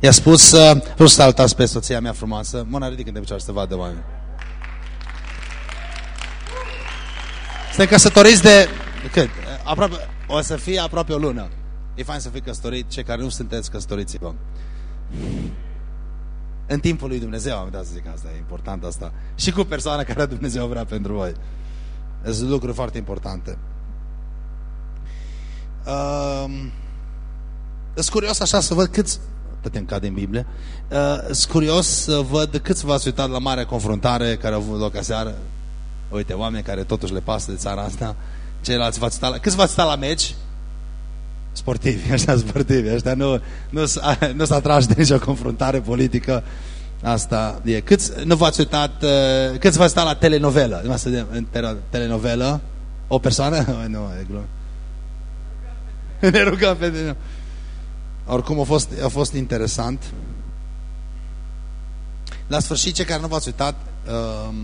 I-a spus, uh, vreau să salutați pe soția mea frumoasă. Mona, ridică de picioare să vadă oameni. Suntem căsătoriți de... Cât? Aproape, o să fie aproape o lună. E fain să fii căsătorit. Cei care nu sunteți căsătoriți-vă. În timpul lui Dumnezeu, am dat să zic asta, e important asta. Și cu persoana care Dumnezeu vrea pentru voi. Sunt lucruri foarte importante. Um, sunt curios așa să văd câți tot îmi cade în Biblie. Uh, sunt curios să văd câți v-ați uitat la marea confruntare care a avut loc aseară. Uite, oameni care totuși le pasă de țara asta. Ceilalți v-ați uitat la... Câți v-ați uitat la meci? Sportivi, ăștia sportivi. Ăștia nu, nu, nu s-a tras de nicio confruntare politică. Asta e. Câți nu v-ați uitat, uh, câți v-ați uitat la telenovelă? Nu să în telenovelă? O persoană? nu, e glumă. Ne rugăm pe... Oricum a fost, a fost interesant. La sfârșit, ce care nu v-ați uitat, uh,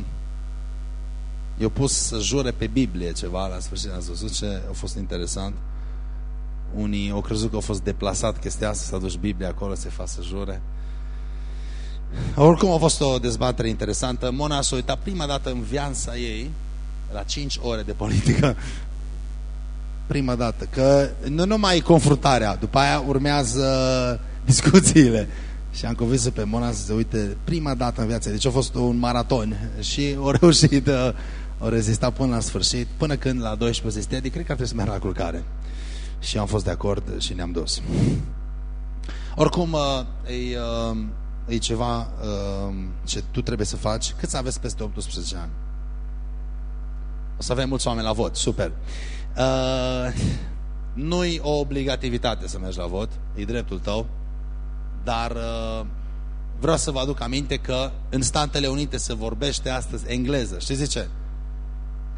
eu pus să jure pe Biblie ceva, la sfârșit ați văzut ce a fost interesant. Unii au crezut că a fost deplasat chestia asta, s-a dus Biblia acolo, se fac să jure. Oricum a fost o dezbatere interesantă. Mona s-a uitat prima dată în viața ei, la 5 ore de politică, prima dată, că nu numai confruntarea, după aia urmează discuțiile. Și am convins pe Mona să se uite prima dată în viață. Deci a fost un maraton și o reușit, o rezistat până la sfârșit, până când la 12 zile, cred că ar trebui să meargă la culcare. Și am fost de acord și ne-am dus. Oricum, uh, e, uh, e ceva uh, ce tu trebuie să faci. Cât să aveți peste 18 ani? O să avem mulți oameni la vot, super. Uh, Nu-i o obligativitate să mergi la vot, e dreptul tău, dar uh, vreau să vă aduc aminte că în Statele Unite se vorbește astăzi engleză. Știți de ce?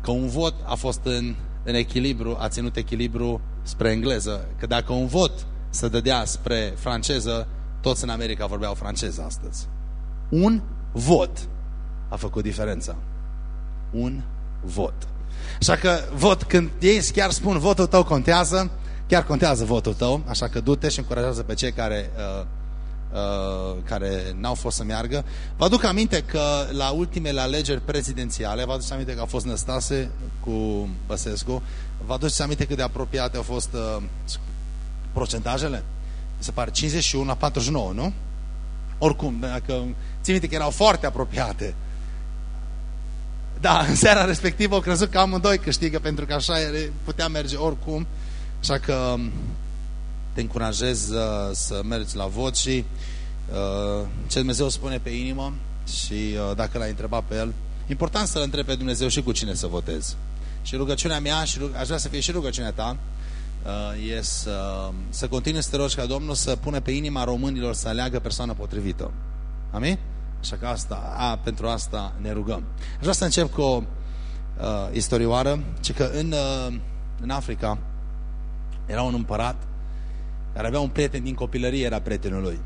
Că un vot a fost în, în echilibru, a ținut echilibru spre engleză. Că dacă un vot se dădea spre franceză, toți în America vorbeau franceză astăzi. Un vot a făcut diferența. Un vot. Așa că vot, când ei chiar spun votul tău contează, chiar contează votul tău, așa că du-te și încurajează pe cei care, uh, uh, care n-au fost să meargă. Vă aduc aminte că la ultimele alegeri prezidențiale, vă aduceți aminte că a fost Năstase cu Băsescu, vă aduceți aminte cât de apropiate au fost uh, procentajele? Se pare 51 la 49, nu? Oricum, dacă țin minte că erau foarte apropiate. Da, în seara respectivă au crezut că amândoi câștigă, pentru că așa putea merge oricum. Așa că um, te încurajez uh, să mergi la vot și uh, ce Dumnezeu spune pe inimă și uh, dacă l-ai întrebat pe el, important să-L întrebi pe Dumnezeu și cu cine să votezi. Și rugăciunea mea, și rug, aș vrea să fie și rugăciunea ta, uh, e să, să continui să te rogi ca Domnul să pune pe inima românilor să aleagă persoana potrivită. Amin? Așa că asta, a, pentru asta ne rugăm. Aș vrea să încep cu o uh, istorioară, ce că în, uh, în Africa era un împărat care avea un prieten din copilărie, era prietenul lui.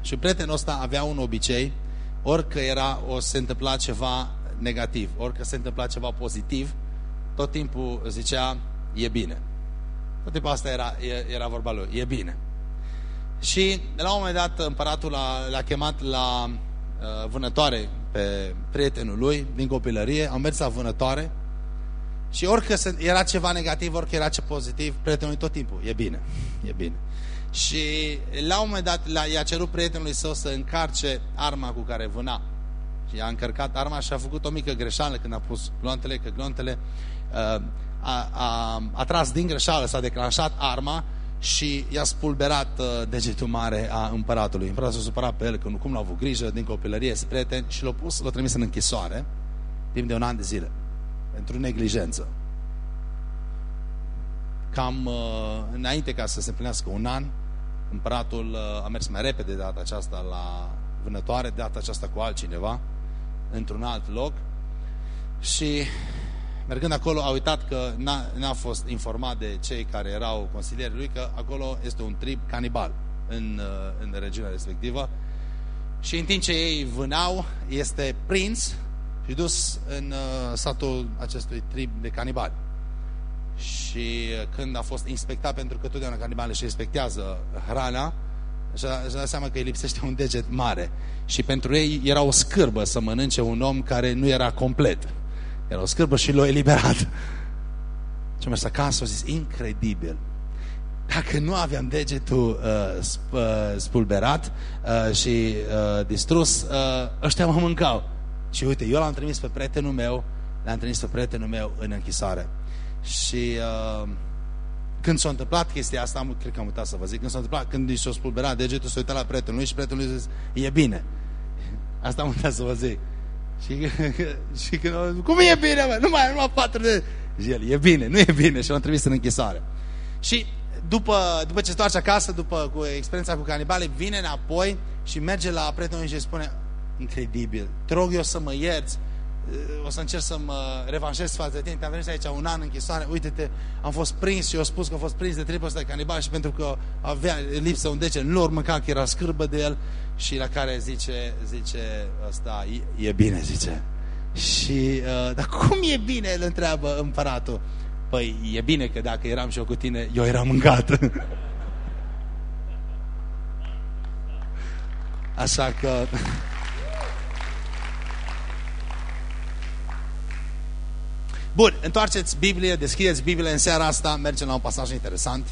Și prietenul ăsta avea un obicei, orică era, o se întâmpla ceva negativ, orică se întâmpla ceva pozitiv, tot timpul zicea, e bine. Tot timpul asta era, era vorba lui, e bine. Și la un moment dat împăratul l-a chemat la uh, vânătoare pe prietenul lui din copilărie, au mers la vânătoare și orică era ceva negativ, orică era ce pozitiv, prietenul tot timpul, e bine, e bine. Și la un moment dat i-a cerut prietenului său să încarce arma cu care vâna. Și a încărcat arma și a făcut o mică greșeală când a pus glontele, că glontele uh, a, a, a tras din greșeală, s-a declanșat arma și i-a spulberat uh, degetul mare a împăratului. Împăratul s-a supărat pe el că nu cum l-a avut grijă din copilărie, prieten și l-a pus, l-a trimis în închisoare timp de un an de zile pentru neglijență. Cam uh, înainte ca să se împlinească un an, împăratul uh, a mers mai repede de data aceasta la vânătoare, de data aceasta cu altcineva, într-un alt loc și mergând acolo a uitat că n-a fost informat de cei care erau consilierii lui că acolo este un trib canibal în, uh, în regiunea respectivă și în timp ce ei vânau, este prins și dus în uh, satul acestui trib de canibali. Și uh, când a fost inspectat, pentru că totdeauna canibale și inspectează hrana, și a dat seama că îi lipsește un deget mare. Și pentru ei era o scârbă să mănânce un om care nu era complet. Era o scârbă și l-a eliberat. Și am mers acasă, a zis, incredibil. Dacă nu aveam degetul uh, sp uh, spulberat uh, și uh, distrus, uh, ăștia mă mâncau. Și uite, eu l-am trimis pe prietenul meu, l-am trimis pe prietenul meu în închisoare. Și uh, când s-a întâmplat chestia asta, am, cred că am uitat să vă zic, când s-a întâmplat, când i s-a spulberat degetul, s-a uitat la prietenul lui și prietenul lui zis, e bine. Asta am uitat să vă zic. Și, și când au zis, cum e bine, mă? Nu mai am luat patru de... Și el, e bine, nu e bine. Și l-am trimis în închisoare. Și după, după ce se întoarce acasă, după cu experiența cu canibale, vine înapoi și merge la prietenul și spune, incredibil, te rog eu să mă ierți, uh, o să încerc să mă revanșez față de tine, te-am venit aici un an în închisoare, uite-te, am fost prins și eu spus că am fost prins de tripul ăsta de canibal și pentru că avea lipsă un deget, nu mânca, că era scârbă de el și la care zice, zice ăsta, e, e bine, zice. Și, uh, dar cum e bine, îl întreabă împăratul. Păi, e bine că dacă eram și eu cu tine, eu eram mâncat. Așa că... Bun, întoarceți Biblie, deschideți Biblia în seara asta, mergem la un pasaj interesant.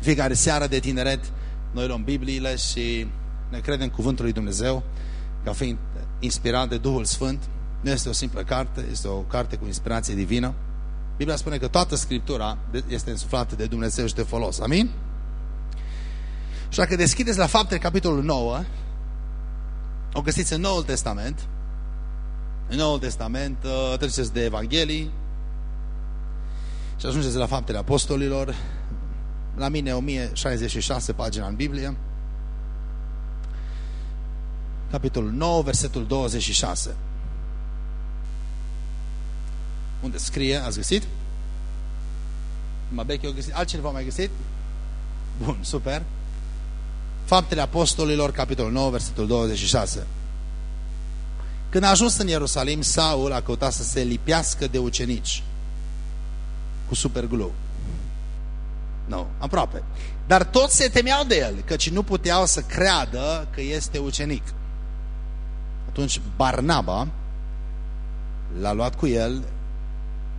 Fiecare seară de tineret noi luăm Bibliile și ne credem cuvântul lui Dumnezeu ca fiind inspirat de Duhul Sfânt. Nu este o simplă carte, este o carte cu inspirație divină. Biblia spune că toată Scriptura este însuflată de Dumnezeu și de folos. Amin? Și dacă deschideți la fapte capitolul 9, o găsiți în Noul Testament, în Noul Testament uh, treceți de Evanghelii și ajungeți la faptele apostolilor, la mine 1066 pagina în Biblie, capitolul 9, versetul 26 unde scrie, ați găsit? Mabeche a găsit, altcineva mai găsit? Bun, super. Faptele Apostolilor, capitolul 9, versetul 26. Când a ajuns în Ierusalim, Saul a căutat să se lipească de ucenici cu superglue. Nu, no, aproape. Dar toți se temeau de el, căci nu puteau să creadă că este ucenic. Atunci Barnaba l-a luat cu el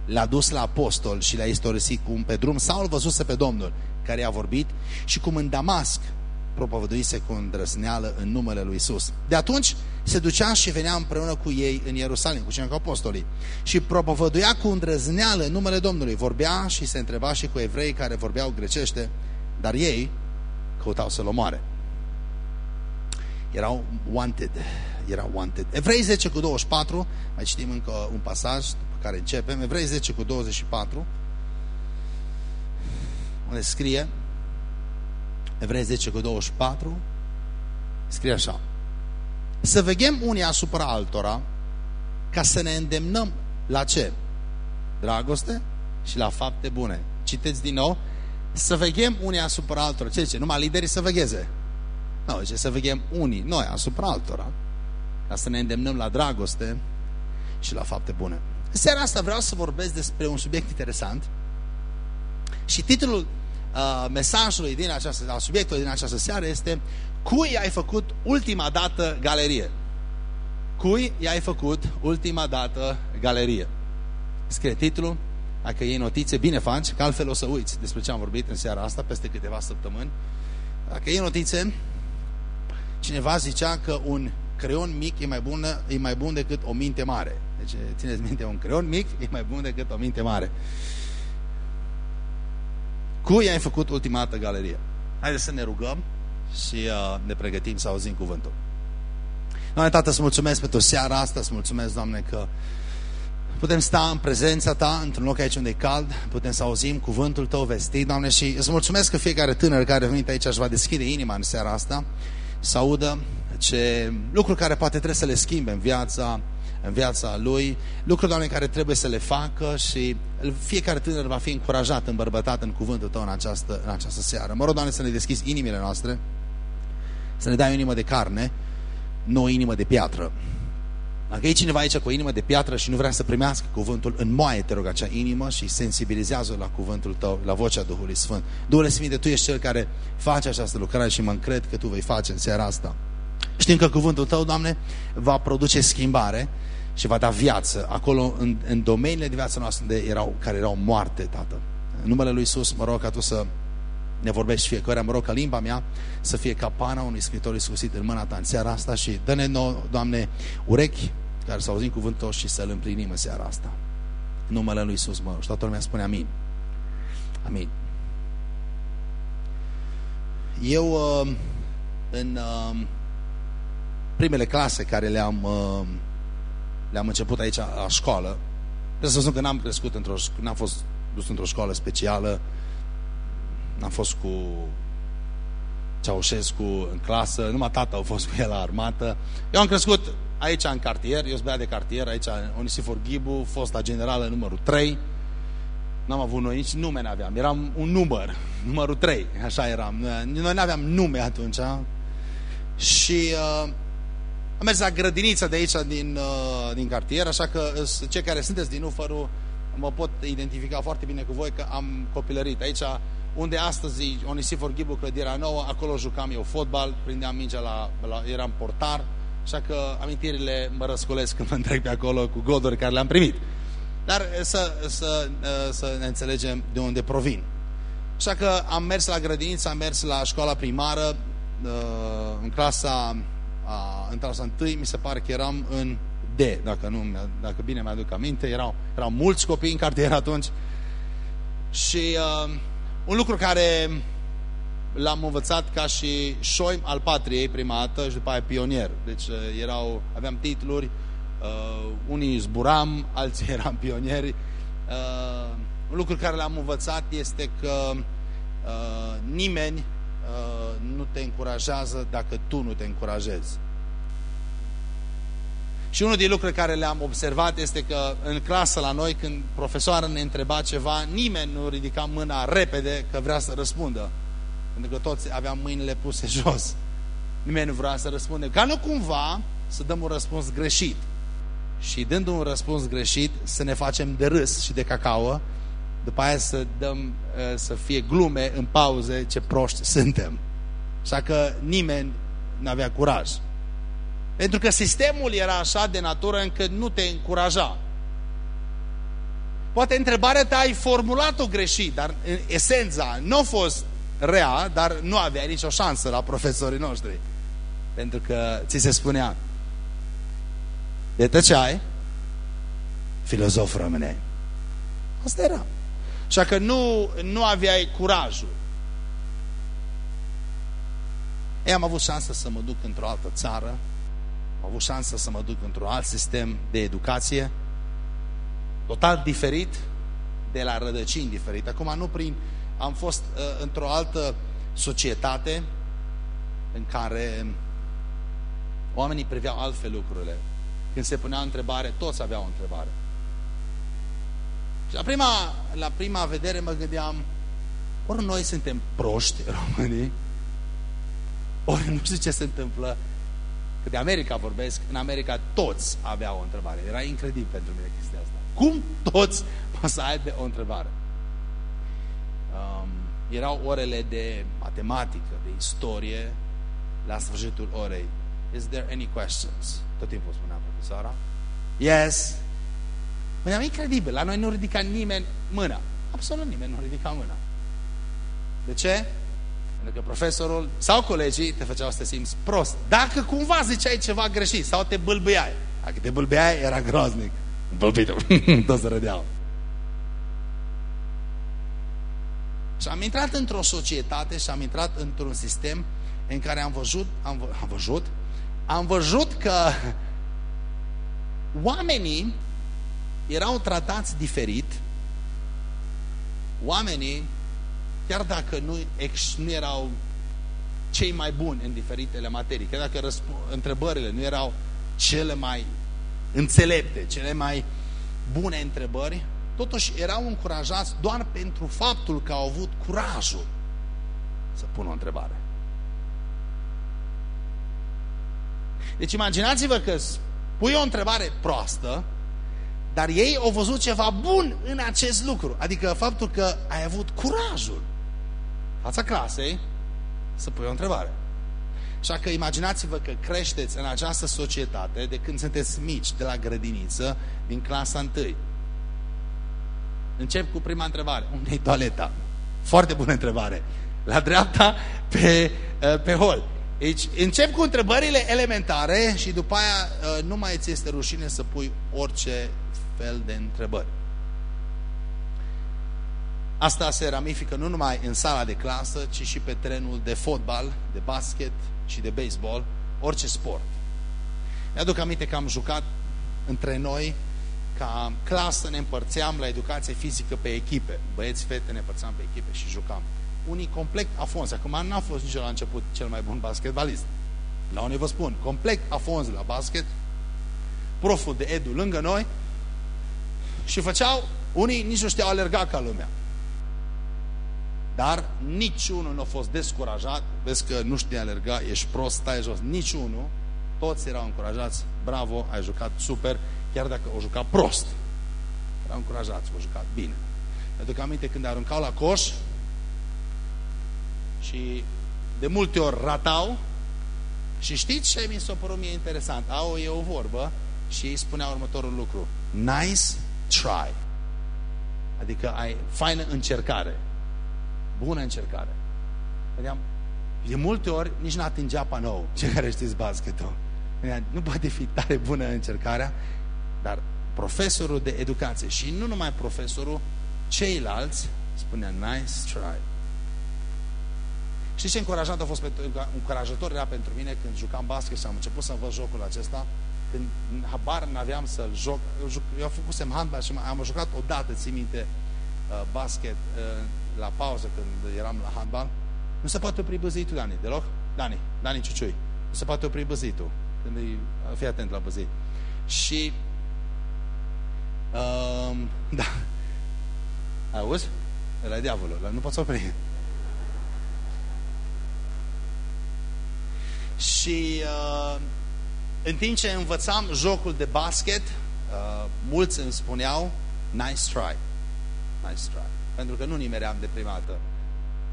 l-a dus la apostol și l-a istorisit cum pe drum Saul văzuse pe Domnul care i-a vorbit și cum în Damasc propovăduise cu îndrăzneală în numele lui Isus. De atunci se ducea și venea împreună cu ei în Ierusalim, cu cei cu apostolii, și propovăduia cu îndrăzneală în numele Domnului. Vorbea și se întreba și cu evrei care vorbeau grecește, dar ei căutau să-l omoare. Erau wanted, erau wanted. Evrei 10 cu 24, mai citim încă un pasaj, care începem, Evrei 10 cu 24, unde scrie, Evrei 10 cu 24, scrie așa, să veghem unii asupra altora ca să ne îndemnăm la ce? Dragoste și la fapte bune. Citeți din nou, să veghem unii asupra altora. Ce zice? Numai liderii să vegheze. Nu, zice să veghem unii, noi, asupra altora, ca să ne îndemnăm la dragoste și la fapte bune. În seara asta vreau să vorbesc despre un subiect interesant și titlul uh, mesajului din această, al subiectului din această seară este Cui ai făcut ultima dată galerie? Cui i-ai făcut ultima dată galerie? Scrie titlul, dacă iei notițe, bine faci, că altfel o să uiți despre ce am vorbit în seara asta, peste câteva săptămâni. Dacă iei notițe, cineva zicea că un creion mic e mai bun, e mai bun decât o minte mare. Deci, țineți minte, un creion mic e mai bun decât o minte mare. Cui ai făcut ultima dată galerie? Haideți să ne rugăm și uh, ne pregătim să auzim cuvântul. Doamne, Tată, îți mulțumesc pentru seara asta, îți mulțumesc, Doamne, că putem sta în prezența Ta, într-un loc aici unde e cald, putem să auzim cuvântul Tău vestit, Doamne, și îți mulțumesc că fiecare tânăr care a venit aici își va deschide inima în seara asta, să audă ce lucruri care poate trebuie să le schimbe în viața, în viața lui, lucruri, Doamne, care trebuie să le facă și fiecare tânăr va fi încurajat, îmbărbătat în cuvântul Tău în această, în această seară. Mă rog, Doamne, să ne deschizi inimile noastre, să ne dai o inimă de carne, nu o inimă de piatră. Dacă e cineva aici cu o inimă de piatră și nu vrea să primească cuvântul, înmoaie, te rog, acea inimă și sensibilizează la cuvântul tău, la vocea Duhului Sfânt. Duhul Sfânt, Tu ești Cel care face această lucrare și mă încred că Tu vei face în seara asta. Știm că cuvântul Tău, Doamne, va produce schimbare și va da viață acolo în, în domeniile de viață noastră unde erau, care erau moarte, Tată. În numele Lui Iisus, mă rog ca Tu să ne vorbești fiecare, mă rog ca limba mea să fie ca pana unui scritor iscusit în mâna ta în seara asta și dă-ne, nou, Doamne, urechi care să auzim cuvântul și să-l împlinim în seara asta. În numele Lui Iisus, mă rog. Și toată lumea spune amin. Amin. Eu, uh, în uh, primele clase care le-am uh, le-am început aici la școală, trebuie să spun că n-am crescut într-o, n-am fost dus într-o școală specială, n-am fost cu Ceaușescu în clasă, numai tata a fost cu el la armată. Eu am crescut aici în cartier, eu sunt de cartier, aici Onisifor Ghibu, fosta generală numărul 3. N-am avut noi nici nume n-aveam, eram un număr, numărul 3, așa eram. Noi n-aveam nume atunci. Și uh, am mers la grădinița de aici din, uh, din cartier, așa că cei care sunteți din Ufăru mă pot identifica foarte bine cu voi că am copilărit aici unde astăzi Onisifor Ghibu, clădirea nouă, acolo jucam eu fotbal, prindeam mingea la, la eram portar, așa că amintirile mă răscolesc când mă întrec pe acolo cu goduri care le-am primit. Dar eh, să, să, eh, să ne înțelegem de unde provin. Așa că am mers la grădiniță, am mers la școala primară, eh, în clasa, în clasa 1, mi se pare că eram în D, dacă, nu, dacă bine mi-aduc aminte, erau, erau mulți copii în cartier atunci și uh, un lucru care l-am învățat ca și șoim al patriei prima dată și după aia pionier. Deci uh, erau, aveam titluri, uh, unii zburam, alții eram pionieri. Uh, un lucru care l-am învățat este că uh, nimeni uh, nu te încurajează dacă tu nu te încurajezi. Și unul din lucrurile care le-am observat este că în clasă la noi, când profesoara ne întreba ceva, nimeni nu ridica mâna repede că vrea să răspundă. Pentru că toți aveam mâinile puse jos. Nimeni nu vrea să răspunde. Ca nu cumva să dăm un răspuns greșit. Și dând un răspuns greșit, să ne facem de râs și de cacao, după aia să dăm, ă, să fie glume în pauze ce proști suntem. Așa că nimeni nu avea curaj. Pentru că sistemul era așa de natură încât nu te încuraja. Poate întrebarea ta ai formulat-o greșit, dar în esența nu a fost rea, dar nu avea nicio șansă la profesorii noștri. Pentru că ți se spunea, de tăceai, filozof rămâneai. Asta era. Așa că nu, nu aveai curajul. Ei, am avut șansa să mă duc într-o altă țară, am avut șansa să mă duc într-un alt sistem de educație, total diferit, de la rădăcini diferite. Acum nu prin... Am fost uh, într-o altă societate în care oamenii priveau altfel lucrurile. Când se punea întrebare, toți aveau o întrebare. Și la prima, la prima vedere mă gândeam, ori noi suntem proști, românii, ori nu știu ce se întâmplă că de America vorbesc, în America toți aveau o întrebare. Era incredibil pentru mine chestia asta. Cum toți o să aibă o întrebare? Um, erau orele de matematică, de istorie, la sfârșitul orei. Is there any questions? Tot timpul spunea profesoara. Yes. Păi incredibil. La noi nu ridica nimeni mâna. Absolut nimeni nu ridica mâna. De ce? Pentru că profesorul sau colegii te făceau să te simți prost. Dacă cumva ziceai ceva greșit sau te bâlbâiai. Dacă te bâlbâiai, era groaznic. Bâlbitul. Toți râdeau. Și am intrat într-o societate și am intrat într-un sistem în care am văzut, am, am văzut, am văzut că oamenii erau tratați diferit, oamenii chiar dacă nu, ex, nu erau cei mai buni în diferitele materii, chiar dacă întrebările nu erau cele mai înțelepte, cele mai bune întrebări, totuși erau încurajați doar pentru faptul că au avut curajul să pună o întrebare. Deci imaginați-vă că pui o întrebare proastă, dar ei au văzut ceva bun în acest lucru. Adică faptul că ai avut curajul fața clasei să pui o întrebare. Așa că imaginați-vă că creșteți în această societate de când sunteți mici, de la grădiniță, din clasa întâi. Încep cu prima întrebare. unde e toaleta? Foarte bună întrebare. La dreapta, pe, uh, pe hol. Deci, încep cu întrebările elementare și după aia uh, nu mai ți este rușine să pui orice fel de întrebări. Asta se ramifică nu numai în sala de clasă, ci și pe terenul de fotbal, de basket și de baseball, orice sport. Mi-aduc aminte că am jucat între noi, ca clasă ne împărțeam la educație fizică pe echipe. Băieți, fete ne împărțeam pe echipe și jucam. Unii complet Afonso. Acum n-a fost nici la început cel mai bun basketbalist. La unii vă spun, complet Afonso la basket, proful de Edu lângă noi și făceau, unii nici nu știau alerga ca lumea. Dar niciunul nu a fost descurajat. Vezi că nu știi alerga, ești prost, stai jos. Niciunul. Toți erau încurajați. Bravo, ai jucat super, chiar dacă o jucat prost. Erau încurajați, o jucat bine. Mi aduc aminte când aruncau la coș și de multe ori ratau și știți ce mi s-a părut mie interesant? Au e o vorbă și ei spunea următorul lucru. Nice try. Adică ai faină încercare. Bună încercare. Vedeam, de multe ori nici nu atingea panou, cei care știți basketul. Nu poate fi tare bună încercarea, dar profesorul de educație și nu numai profesorul, ceilalți spunea nice try. Știți ce încurajat a fost pentru, încurajator era pentru mine când jucam basket și am început să văd jocul acesta? Când habar n-aveam să-l joc, eu făcusem handball și am jucat odată, ții minte, uh, basket uh, la pauză când eram la handball, nu se poate opri băzitul, Dani, deloc? Dani, Dani Ciuciui. Nu se poate opri băzitul. Când e, fii atent la băzit. Și um, da. Auzi? Ăla e diavolul, nu poți opri. Și uh, în timp ce învățam jocul de basket, uh, mulți îmi spuneau, nice try. Nice try. Pentru că nu nimeream de prima dată.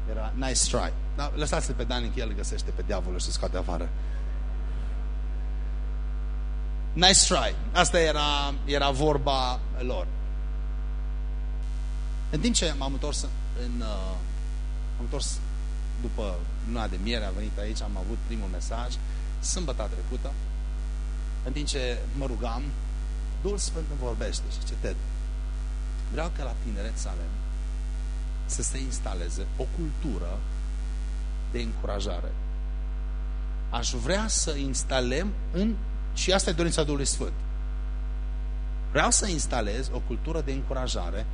Era nice try. Dar lăsați-l pe Dani că el găsește pe diavolul și scoate afară. Nice try. Asta era, era vorba lor. În timp ce m-am întors în, uh, am întors după luna de miere, a venit aici, am avut primul mesaj, sâmbătă trecută, în timp ce mă rugam, Duhul Sfânt îmi vorbește și ce Ted, vreau că la tineret să avem să se instaleze o cultură de încurajare. Aș vrea să instalăm în, și asta e dorința Duhului Sfânt, vreau să instalez o cultură de încurajare.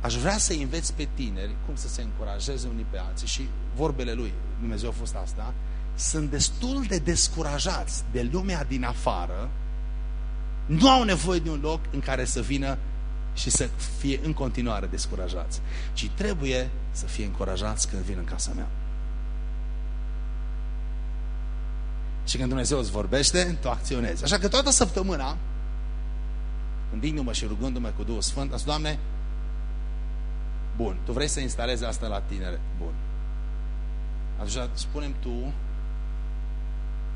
Aș vrea să înveți pe tineri cum să se încurajeze unii pe alții și vorbele lui, Dumnezeu a fost asta, sunt destul de descurajați de lumea din afară, nu au nevoie de un loc în care să vină și să fie în continuare descurajați, ci trebuie să fie încurajați când vin în casa mea. Și când Dumnezeu îți vorbește, tu acționezi. Așa că toată săptămâna, gândindu-mă și rugându-mă cu Duhul Sfânt, asta, Doamne, bun, tu vrei să instalezi asta la tinere, bun. Atunci spunem tu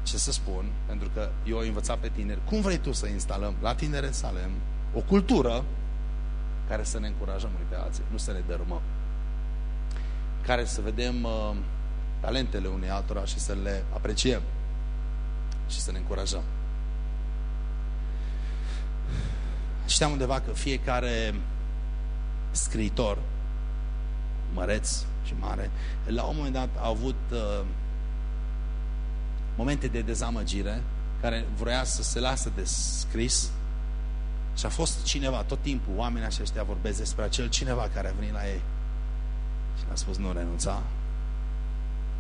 ce să spun, pentru că eu am învățat pe tineri, cum vrei tu să instalăm la tinere Salem o cultură care să ne încurajăm unii pe alții, nu să ne dărâmăm. Care să vedem uh, talentele unei altora și să le apreciem și să ne încurajăm. Știam undeva că fiecare scriitor măreț și mare, la un moment dat a avut uh, momente de dezamăgire care vrea să se lasă de scris. Și a fost cineva, tot timpul oamenii aceștia vorbesc despre acel cineva care a venit la ei. Și le-a spus nu renunța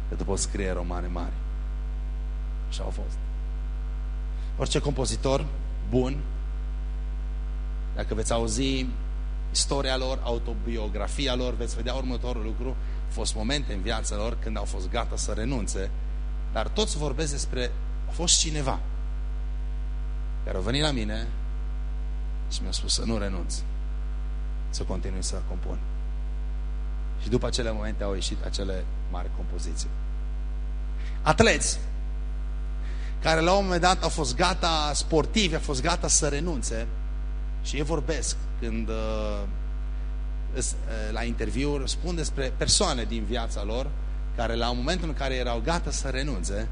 că tu poți scrie romane mari. Și au fost. Orice compozitor bun dacă veți auzi istoria lor, autobiografia lor, veți vedea următorul lucru. Au fost momente în viața lor când au fost gata să renunțe, dar toți vorbesc despre a fost cineva care au venit la mine și mi-a spus să nu renunț, să continui să compun. Și după acele momente au ieșit acele mari compoziții. Atleți care la un moment dat au fost gata sportivi, au fost gata să renunțe și ei vorbesc când uh, uh, la interviuri spun despre persoane din viața lor care la momentul în care erau gata să renunțe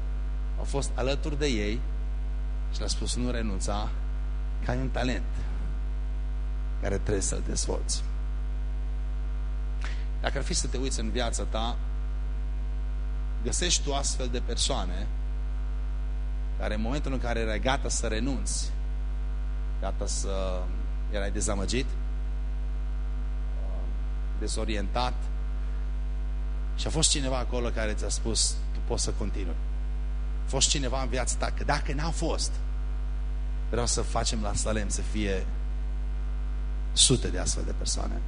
au fost alături de ei și le-a spus nu renunța că ai un talent care trebuie să-l dezvolți. Dacă ar fi să te uiți în viața ta, găsești tu astfel de persoane care în momentul în care erai gata să renunți, gata să erai dezamăgit, dezorientat și a fost cineva acolo care ți-a spus tu poți să continui. A fost cineva în viața ta, că dacă n-a fost, vreau să facem la Salem să fie sute de astfel de persoane.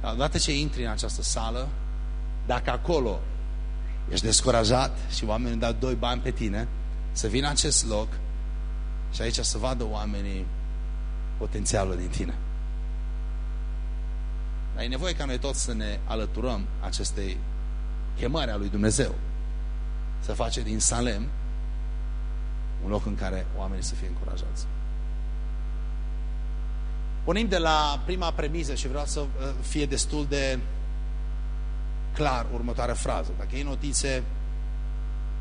Ca odată ce intri în această sală, dacă acolo ești descurajat și oamenii dau doi bani pe tine, să vină acest loc și aici să vadă oamenii potențialul din tine. Dar e nevoie ca noi toți să ne alăturăm acestei chemări a lui Dumnezeu. Să face din Salem un loc în care oamenii să fie încurajați. Pornim de la prima premiză și vreau să uh, fie destul de clar următoarea frază. Dacă ei notițe,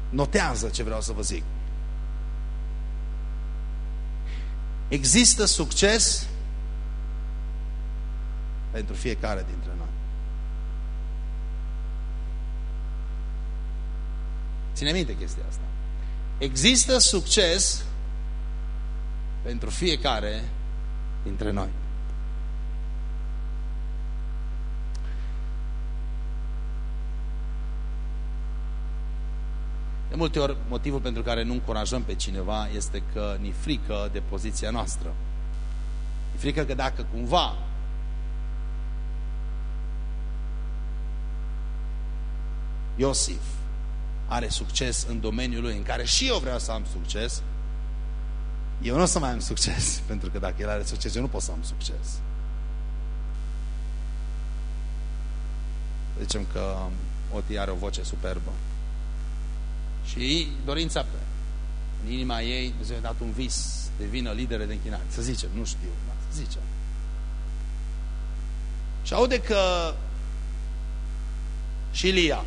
notează ce vreau să vă zic. Există succes pentru fiecare dintre noi. Ține minte chestia asta. Există succes pentru fiecare dintre noi. De multe ori, motivul pentru care nu încurajăm pe cineva este că ni frică de poziția noastră. Ni frică că dacă cumva Iosif are succes în domeniul lui în care și eu vreau să am succes, eu nu o să mai am succes, pentru că dacă el are succes, eu nu pot să am succes. Zicem că Oti are o voce superbă. Și dorința pe în inima ei, Dumnezeu a dat un vis, devină lidere de închinare. Să zicem, nu știu, da, să zicem. Și aude că și Lia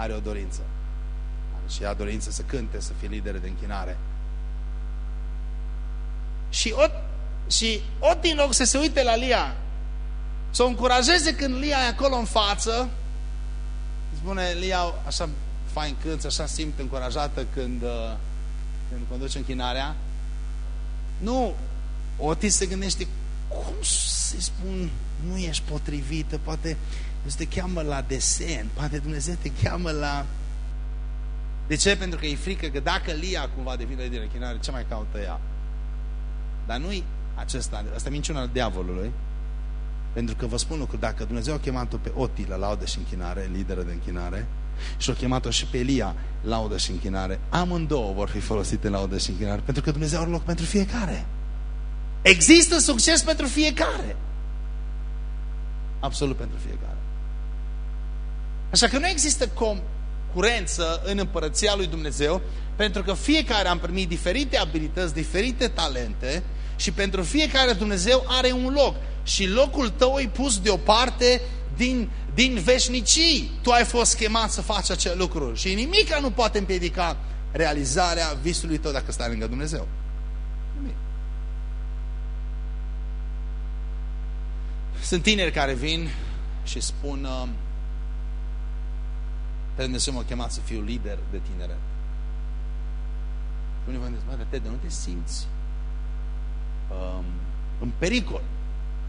are o dorință. Are și ea dorință să cânte, să fie lidere de închinare. Și Ot, și Ot din loc să se uite la Lia, să o încurajeze când Lia e acolo în față, spune Lia, așa fain cânți, așa simt încurajată când, uh, când conduce închinarea. Nu, Oti se gândește, cum să-i spun, nu ești potrivită, poate Dumnezeu te cheamă la desen, poate Dumnezeu te cheamă la... De ce? Pentru că e frică că dacă Lia cumva devine de închinare, ce mai caută ea? Dar nu-i acesta, asta e minciuna diavolului, pentru că vă spun lucru, dacă Dumnezeu a chemat-o pe Oti la laudă și închinare, lideră de închinare, și a chemat-o și pe Elia laudă și închinare, amândouă vor fi folosite în laudă și închinare, pentru că Dumnezeu are loc pentru fiecare. Există succes pentru fiecare. Absolut pentru fiecare. Așa că nu există concurență în împărăția lui Dumnezeu, pentru că fiecare am primit diferite abilități, diferite talente și pentru fiecare Dumnezeu are un loc. Și locul tău e pus deoparte din, din veșnicii. Tu ai fost chemat să faci acel lucru și nimic nu poate împiedica realizarea visului tău dacă stai lângă Dumnezeu. Sunt tineri care vin și spun uh, pe Dumnezeu m-a chemat să fiu lider de tineret. Și unii vă gândesc, dar Ted, nu te simți um, în pericol.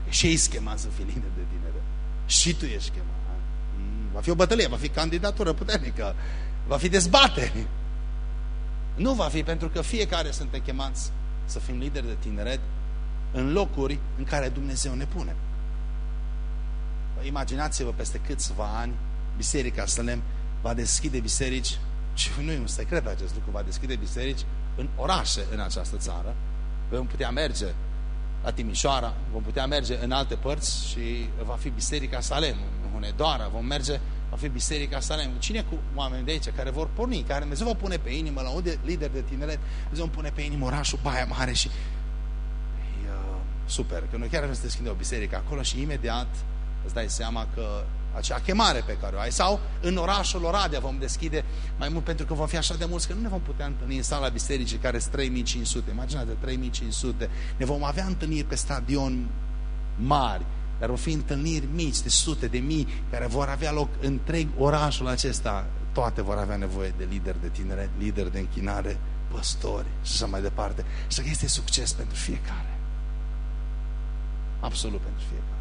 Și ei chemat să fii lider de tineret. Și tu ești chemat. Va fi o bătălie, va fi candidatură puternică, va fi dezbatere. Nu va fi, pentru că fiecare suntem chemați să fim lideri de tineret în locuri în care Dumnezeu ne pune. Imaginați-vă peste câțiva ani Biserica Salem va deschide biserici și nu e un secret acest lucru, va deschide biserici în orașe în această țară. Vom putea merge la Timișoara, vom putea merge în alte părți și va fi Biserica Salem, în Hunedoara, vom merge, va fi Biserica Salem. Cine cu oameni de aici care vor porni, care Dumnezeu va pune pe inimă, la un lider de tineret, Dumnezeu va pune pe inimă orașul Baia Mare și e uh, super, că noi chiar vrem să deschidem o biserică acolo și imediat îți dai seama că acea chemare pe care o ai. Sau în orașul Oradea vom deschide mai mult pentru că vom fi așa de mulți că nu ne vom putea întâlni în sala bisericii care sunt 3500. Imaginați 3500. Ne vom avea întâlniri pe stadion mari, dar vor fi întâlniri mici de sute de mii care vor avea loc întreg orașul acesta. Toate vor avea nevoie de lideri de tineret, lideri de închinare, păstori și așa mai departe. Și că este succes pentru fiecare. Absolut pentru fiecare.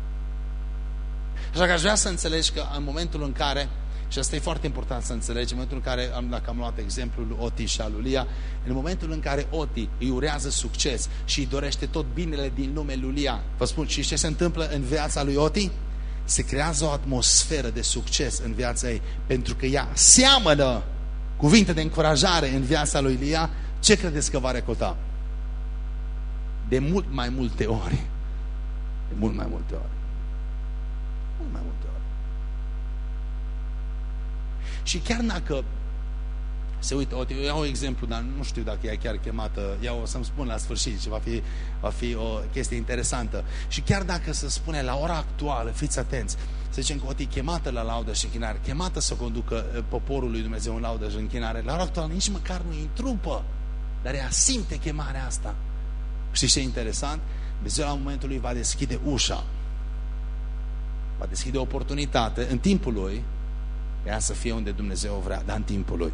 Așa că aș vrea să înțelegi că în momentul în care, și asta e foarte important să înțelegi, în momentul în care, dacă am luat exemplul lui Oti și al lui Lia, în momentul în care Oti îi urează succes și îi dorește tot binele din lume lui Lia, vă spun, și ce se întâmplă în viața lui Oti? Se creează o atmosferă de succes în viața ei, pentru că ea seamănă cuvinte de încurajare în viața lui Lia, ce credeți că va recolta? De mult mai multe ori. De mult mai multe ori. Mult mai multe ori. Și chiar dacă se uită, eu iau un exemplu, dar nu știu dacă e chiar chemată, iau o să-mi spun la sfârșit și va fi, va fi o chestie interesantă. Și chiar dacă se spune la ora actuală, fiți atenți, să zicem că o chemată la laudă și închinare, chemată să conducă eh, poporul lui Dumnezeu în laudă și închinare, la ora actuală nici măcar nu în trupă, dar ea simte chemarea asta. Știți ce e interesant? Dumnezeu la momentul lui va deschide ușa va deschide o oportunitate în timpul lui ea să fie unde Dumnezeu vrea, dar în timpul lui.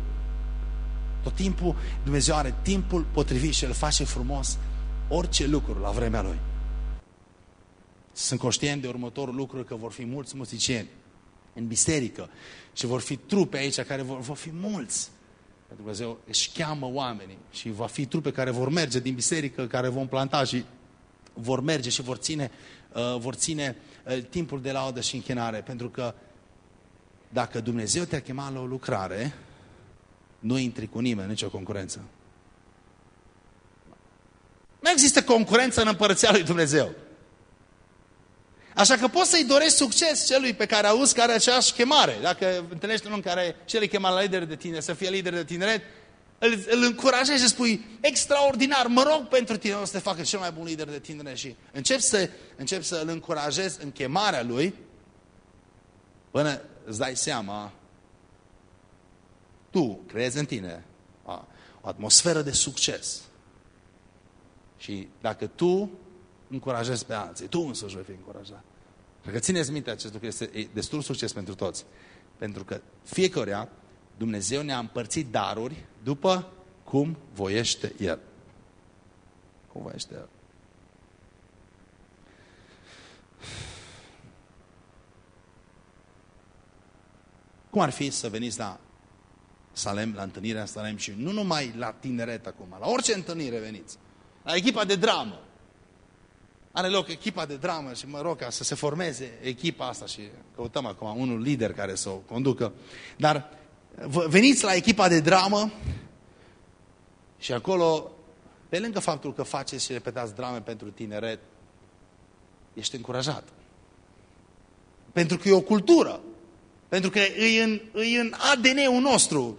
Tot timpul Dumnezeu are timpul potrivit și îl face frumos orice lucru la vremea lui. Sunt conștient de următorul lucru că vor fi mulți muzicieni în biserică și vor fi trupe aici care vor, vor fi mulți. Pentru că Dumnezeu își cheamă oamenii și va fi trupe care vor merge din biserică, care vom planta și vor merge și vor ține, uh, vor ține uh, timpul de laudă și închinare. Pentru că dacă Dumnezeu te-a chemat la o lucrare, nu intri cu nimeni, nicio concurență. Nu există concurență în împărăția lui Dumnezeu. Așa că poți să-i dorești succes celui pe care auzi care are aceeași chemare. Dacă întâlnești un om care și el chemat la lider de tine, să fie lider de tineret, îl, îl încurajezi și spui, extraordinar, mă rog pentru tine o să te facă cel mai bun lider de tinere și încep să, încep să îl încurajezi în chemarea lui până îți dai seama tu creezi în tine o atmosferă de succes. Și dacă tu încurajezi pe alții, tu însăși vei fi încurajat. Dacă țineți minte acest lucru, este destul succes pentru toți. Pentru că fiecare Dumnezeu ne-a împărțit daruri după cum voiește El. Cum voiește El. Cum ar fi să veniți la Salem, la întâlnirea Salem și nu numai la tineret acum, la orice întâlnire veniți, la echipa de dramă. Are loc echipa de dramă și mă rog ca să se formeze echipa asta și căutăm acum unul lider care să o conducă. Dar veniți la echipa de dramă și acolo, pe lângă faptul că faceți și repetați drame pentru tineret, ești încurajat. Pentru că e o cultură. Pentru că e în, e în ADN-ul nostru.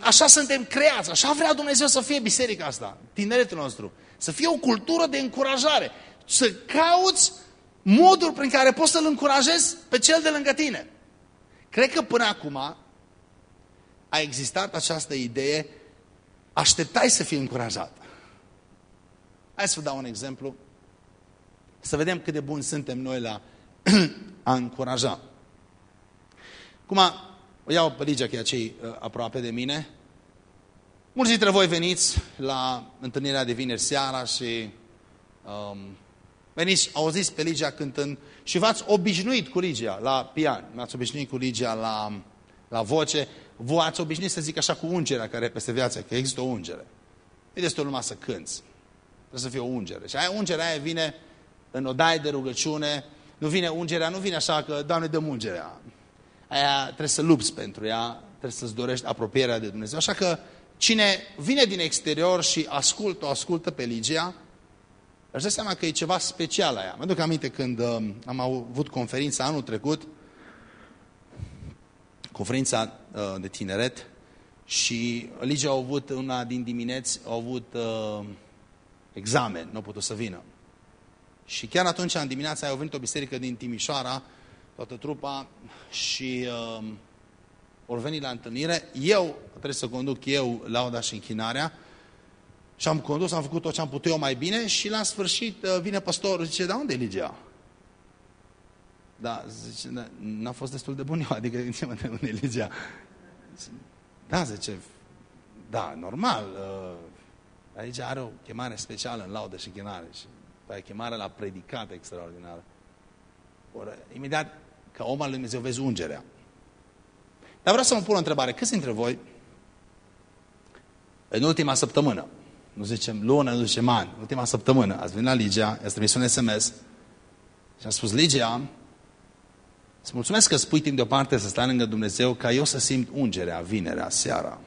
Așa suntem creați. Așa vrea Dumnezeu să fie biserica asta, tineretul nostru. Să fie o cultură de încurajare. Să cauți modul prin care poți să-l încurajezi pe cel de lângă tine. Cred că până acum a existat această idee, așteptai să fii încurajat. Hai să vă dau un exemplu, să vedem cât de buni suntem noi la a încuraja. Cum o iau pe Ligia, că cei uh, aproape de mine. Mulți dintre voi veniți la întâlnirea de vineri seara și um, veniți, auziți pe Ligia cântând și v-ați obișnuit cu Ligia la pian, v-ați obișnuit cu Ligia la, la voce, vă ați obișnuit să zic așa cu ungerea care e peste viața, că există o ungere. E destul numai să cânți. Trebuie să fie o ungere. Și aia, ungerea aia vine în odaie de rugăciune, nu vine ungerea, nu vine așa că, Doamne, dăm ungerea. Aia trebuie să lupți pentru ea, trebuie să-ți dorești apropierea de Dumnezeu. Așa că Cine vine din exterior și ascultă, o ascultă pe Ligia, își dă seama că e ceva special aia. Mă duc aminte când uh, am avut conferința anul trecut, conferința uh, de tineret, și Ligia a avut una din dimineți, a avut uh, examen, nu a putut să vină. Și chiar atunci, în dimineața, a venit o biserică din Timișoara, toată trupa, și uh, ori veni la întâlnire. Eu trebuie să conduc eu lauda și închinarea și am condus, am făcut tot ce am putut eu mai bine și la sfârșit uh, vine pastorul zice, da, unde e Ligia? Da, zice, n-a fost destul de bun eu, adică ce mă unde e Ligia? Da, zice, da, normal, uh, aici are o chemare specială în laudă și chinare și pe chemare la predicat extraordinară. Ori, imediat, ca om al Lui Dumnezeu, vezi ungerea. Dar vreau să mă pun o întrebare. Câți dintre voi, în ultima săptămână, nu zicem lună, nu zicem an, în ultima săptămână, ați venit la Ligia, ați trimis un SMS și a spus, Ligia, îți mulțumesc că spui timp deoparte să stai lângă Dumnezeu ca eu să simt ungerea vinerea, seara.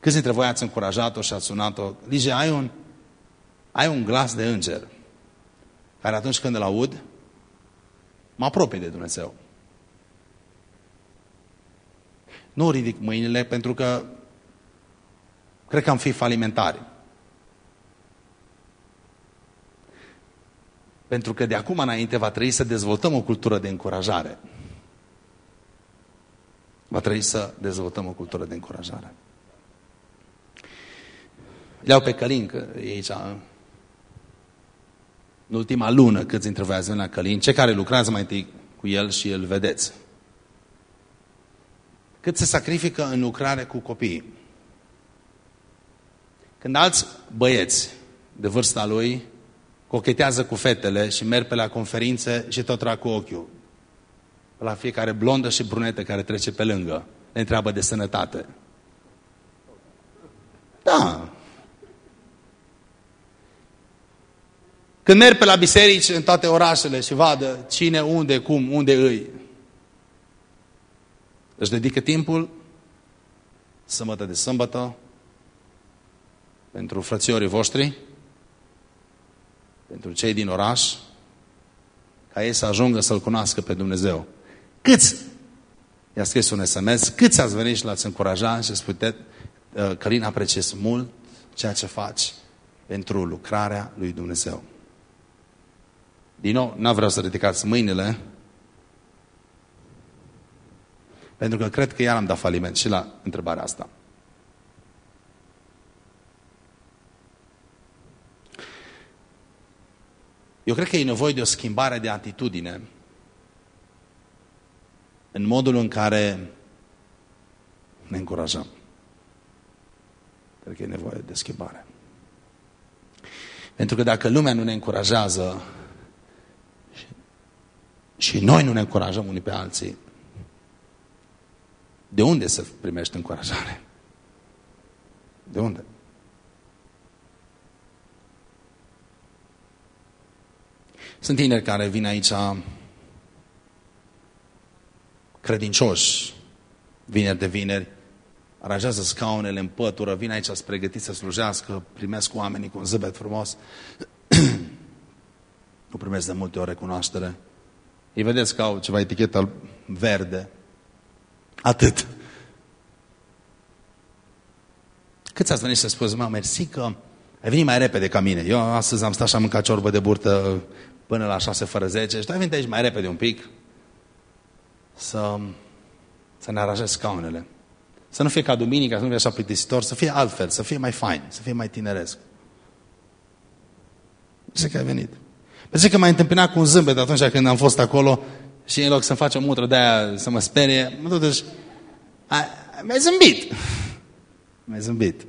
Câți dintre voi ați încurajat-o și ați sunat-o? Ligia, ai un, ai un glas de înger care atunci când îl aud, mă apropie de Dumnezeu. Nu ridic mâinile pentru că cred că am fi falimentari. Pentru că de acum înainte va trebui să dezvoltăm o cultură de încurajare. Va trebui să dezvoltăm o cultură de încurajare. Le iau pe Călin, că e aici în ultima lună câți dintre voi ați venit la Călin, cei care lucrează mai întâi cu el și îl vedeți cât se sacrifică în lucrare cu copiii. Când alți băieți de vârsta lui cochetează cu fetele și merg pe la conferințe și tot trag cu ochiul. La fiecare blondă și brunetă care trece pe lângă. Le întreabă de sănătate. Da. Când merg pe la biserici în toate orașele și vadă cine, unde, cum, unde îi, își dedică timpul sâmbătă de sâmbătă pentru frățiorii voștri, pentru cei din oraș, ca ei să ajungă să-L cunoască pe Dumnezeu. Câți, i-a scris un SMS, câți ați venit și l-ați încurajat și spune, uh, Călin, apreciez mult ceea ce faci pentru lucrarea lui Dumnezeu. Din nou, n-am vreau să ridicați mâinile, pentru că cred că iar am dat faliment și la întrebarea asta. Eu cred că e nevoie de o schimbare de atitudine în modul în care ne încurajăm. Cred că e nevoie de schimbare. Pentru că dacă lumea nu ne încurajează și noi nu ne încurajăm unii pe alții, de unde să primești încurajare? De unde? Sunt tineri care vin aici credincioși, vineri de vineri, aranjează scaunele în pătură, vin aici să pregătiți să slujească, primesc oamenii cu un zâmbet frumos. nu primesc de multe ori recunoaștere. Îi vedeți că au ceva etichetă verde, Atât. Câți ați venit să spuneți, mă, mersi că ai venit mai repede ca mine. Eu astăzi am stat și am mâncat ciorbă de burtă până la 6 fără 10 și tu ai venit aici mai repede un pic să, să ne aranjezi scaunele. Să nu fie ca duminica, să nu fie așa plictisitor, să fie altfel, să fie mai fain, să fie mai tineresc. Ce că ai venit. Pentru că m-ai întâmpinat cu un zâmbet atunci când am fost acolo și în loc să-mi faci o mutră de aia să mă sperie, mă totuși, mi-ai zâmbit. Mi-ai zâmbit.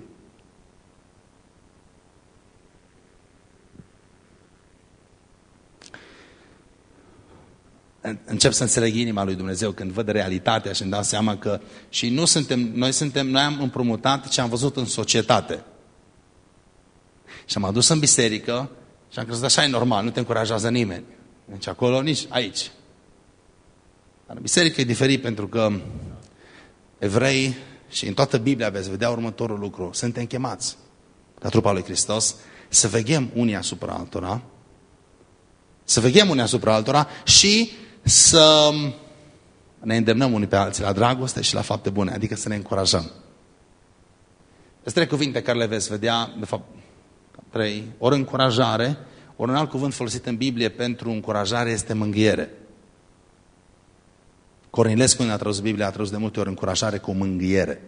Încep să înțeleg inima lui Dumnezeu când văd realitatea și îmi dau seama că și nu suntem, noi suntem, noi am împrumutat ce am văzut în societate. Și am adus în biserică și am crezut așa e normal, nu te încurajează nimeni. Deci acolo, nici aici. Dar în biserică e diferit pentru că evrei și în toată Biblia veți vedea următorul lucru. Suntem chemați, ca trupa lui Hristos, să veghem unii asupra altora, să veghem unii asupra altora și să ne îndemnăm unii pe alții la dragoste și la fapte bune, adică să ne încurajăm. Sunt trei cuvinte care le veți vedea, de fapt, trei, ori încurajare, ori un alt cuvânt folosit în Biblie pentru încurajare este mânghiere. Cornilescu, când a tradus Biblia, a tradus de multe ori încurajare cu mânghiere.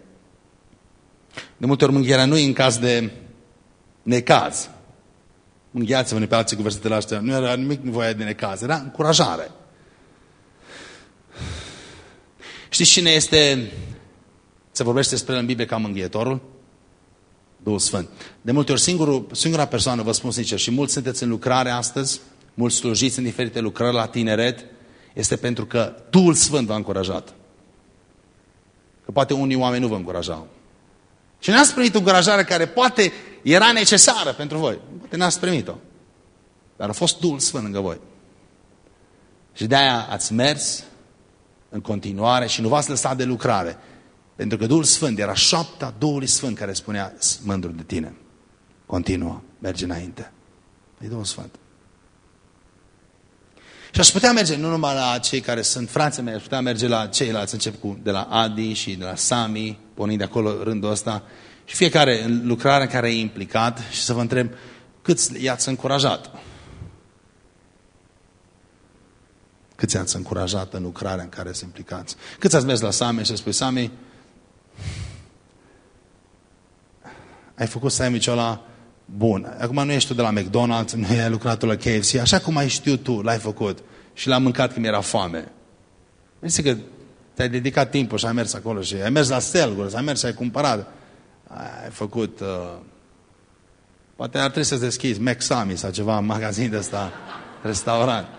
De multe ori mânghierea nu e în caz de necaz. Mânghiați-vă pe alții cu versetele astea. Nu era nimic nevoie de necaz, era încurajare. Știți cine este, se vorbește despre el în Biblie ca mânghietorul? Duhul Sfânt. De multe ori singurul, singura persoană, vă spun sincer, și mulți sunteți în lucrare astăzi, mulți slujiți în diferite lucrări la tineret, este pentru că Duhul Sfânt v-a încurajat. Că poate unii oameni nu vă încurajau. Și n-ați primit încurajare care poate era necesară pentru voi. Poate n-ați primit-o. Dar a fost Duhul Sfânt lângă voi. Și de-aia ați mers în continuare și nu v-ați lăsat de lucrare. Pentru că Duhul Sfânt era șapta Duhului Sfânt care spunea mândru de tine. Continuă, merge înainte. E Duhul Sfânt. Și aș putea merge nu numai la cei care sunt frații mei, aș putea merge la ceilalți, încep cu de la Adi și de la Sami, pornind de acolo rândul ăsta, și fiecare în lucrarea în care e implicat și să vă întreb câți i-ați încurajat. Câți i-ați încurajat în lucrarea în care sunt implicați? Câți ați mers la Sami și spui, Sami, ai făcut sandwich-ul ăla bun. Acum nu ești tu de la McDonald's, nu ai lucrat la KFC, așa cum ai știut tu, l-ai făcut. Și l-am mâncat când mi-era foame. Zice că te-ai dedicat timpul și ai mers acolo și ai mers la Selgură, ai mers și ai cumpărat. Ai făcut... Uh, poate ar trebui să-ți deschizi Mexami sau ceva în magazin de ăsta, restaurant.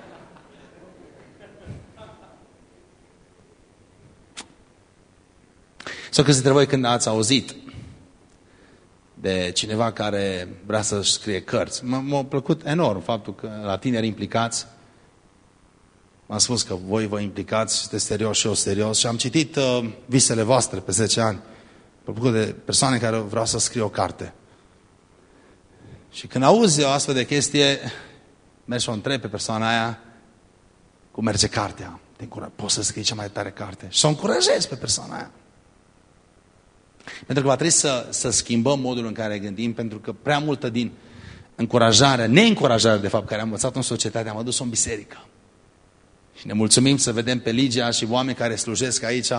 Sau câți dintre voi când ați auzit de cineva care vrea să-și scrie cărți. M-a plăcut enorm faptul că la tineri implicați m-am spus că voi vă implicați, sunteți serios și eu serios și am citit uh, visele voastre pe 10 ani. M-a plăcut de persoane care vreau să scrie o carte. Și când auzi o astfel de chestie, mergi și o întreb pe persoana aia cum merge cartea. Te poți să scrii cea mai tare carte. Și să o încurajezi pe persoana aia. Pentru că va trebui să, să schimbăm modul în care gândim, pentru că prea multă din încurajarea, neîncurajarea de fapt, care am învățat în societate, am adus-o în biserică. Și ne mulțumim să vedem pe Ligia și oameni care slujesc aici.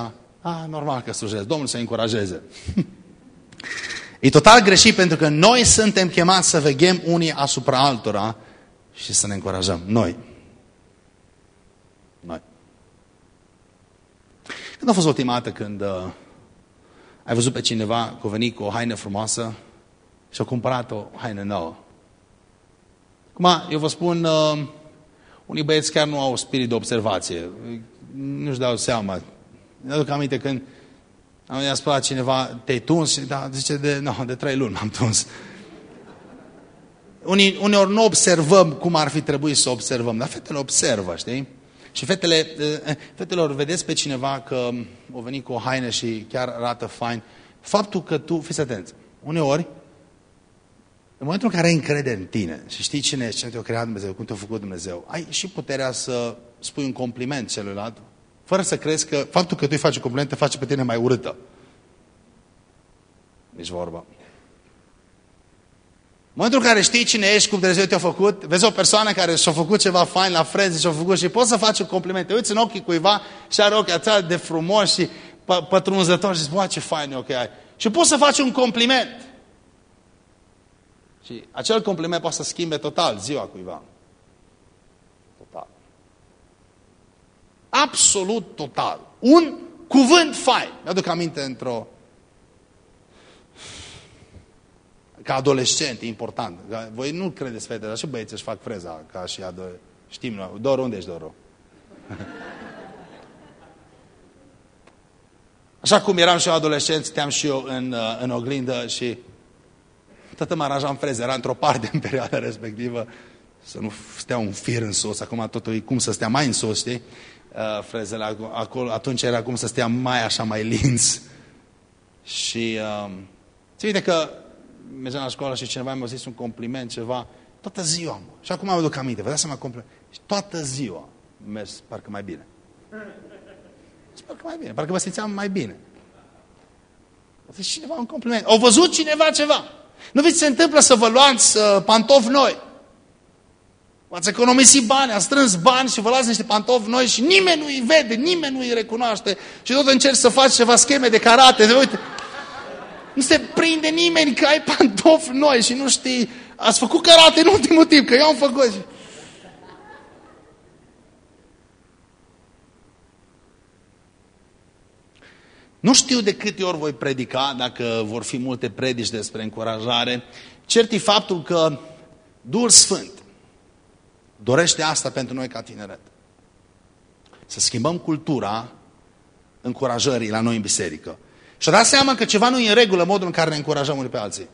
A, normal că slujesc. Domnul să încurajeze. e total greșit pentru că noi suntem chemați să veghem unii asupra altora și să ne încurajăm. Noi. Noi. Când a fost ultima dată când uh, ai văzut pe cineva că a venit cu o haină frumoasă și a cumpărat o haină nouă. Acum, eu vă spun, uh, unii băieți chiar nu au spirit de observație. Nu-și dau seama. Ne aduc aminte când am i-a spus cineva, te-ai tuns? Și da, zice, de, no, de trei luni m-am tuns. Unii, uneori nu observăm cum ar fi trebuit să observăm, dar fetele observă, știi? Și fetele, eh, fetelor, vedeți pe cineva că o venit cu o haină și chiar arată fain. Faptul că tu, fiți atenți, uneori, în momentul în care ai încredere în tine și știi cine ești, cine te-a creat Dumnezeu, cum te-a făcut Dumnezeu, ai și puterea să spui un compliment celuilalt, fără să crezi că faptul că tu îi faci un compliment te face pe tine mai urâtă. Nici vorba. În momentul în care știi cine ești, cum Dumnezeu te-a făcut, vezi o persoană care și-a făcut ceva fain la freze și-a făcut și poți să faci un compliment. Te uiți în ochii cuiva și are ochii atât de frumos și pătrunzător și zici, bă, ce fain ochii ai. Și poți să faci un compliment. Și acel compliment poate să schimbe total ziua cuiva. Total. Absolut total. Un cuvânt fain. Mi-aduc aminte într-o ca adolescent, e important. Voi nu credeți, fete, dar și băieții își fac freza ca și adolescent. Știm noi. Doru, unde ești, Doru? Așa cum eram și eu adolescent, stăteam și eu în, uh, în oglindă și tot mă aranjam freze. Era într-o parte în perioada respectivă să nu stea un fir în sus. Acum totul e cum să stea mai în sus, știi? Uh, frezele acolo, atunci era cum să stea mai așa, mai lins. Și uh, ți uite că mergeam la școală și cineva mi-a zis un compliment, ceva, toată ziua, mă. Și acum mă duc aminte, vă dați seama compliment. Și toată ziua mers parcă mai bine. Și parcă mai bine, parcă vă simțeam mai bine. A zis cineva un compliment. Au văzut cineva ceva. Nu vi se întâmplă să vă luați uh, pantofi noi. V-ați economisit bani, ați strâns bani și vă luați niște pantofi noi și nimeni nu-i vede, nimeni nu-i recunoaște. Și tot încerci să faci ceva scheme de karate. De, uite, nu se prinde nimeni că ai pantofi noi și nu știi. Ați făcut karate în ultimul timp, că eu am făcut. Nu știu de câte ori voi predica, dacă vor fi multe predici despre încurajare. Certi faptul că Duhul Sfânt dorește asta pentru noi ca tineret. Să schimbăm cultura încurajării la noi în biserică. Și a dat seama că ceva nu e în regulă modul în care ne încurajăm unii pe alții.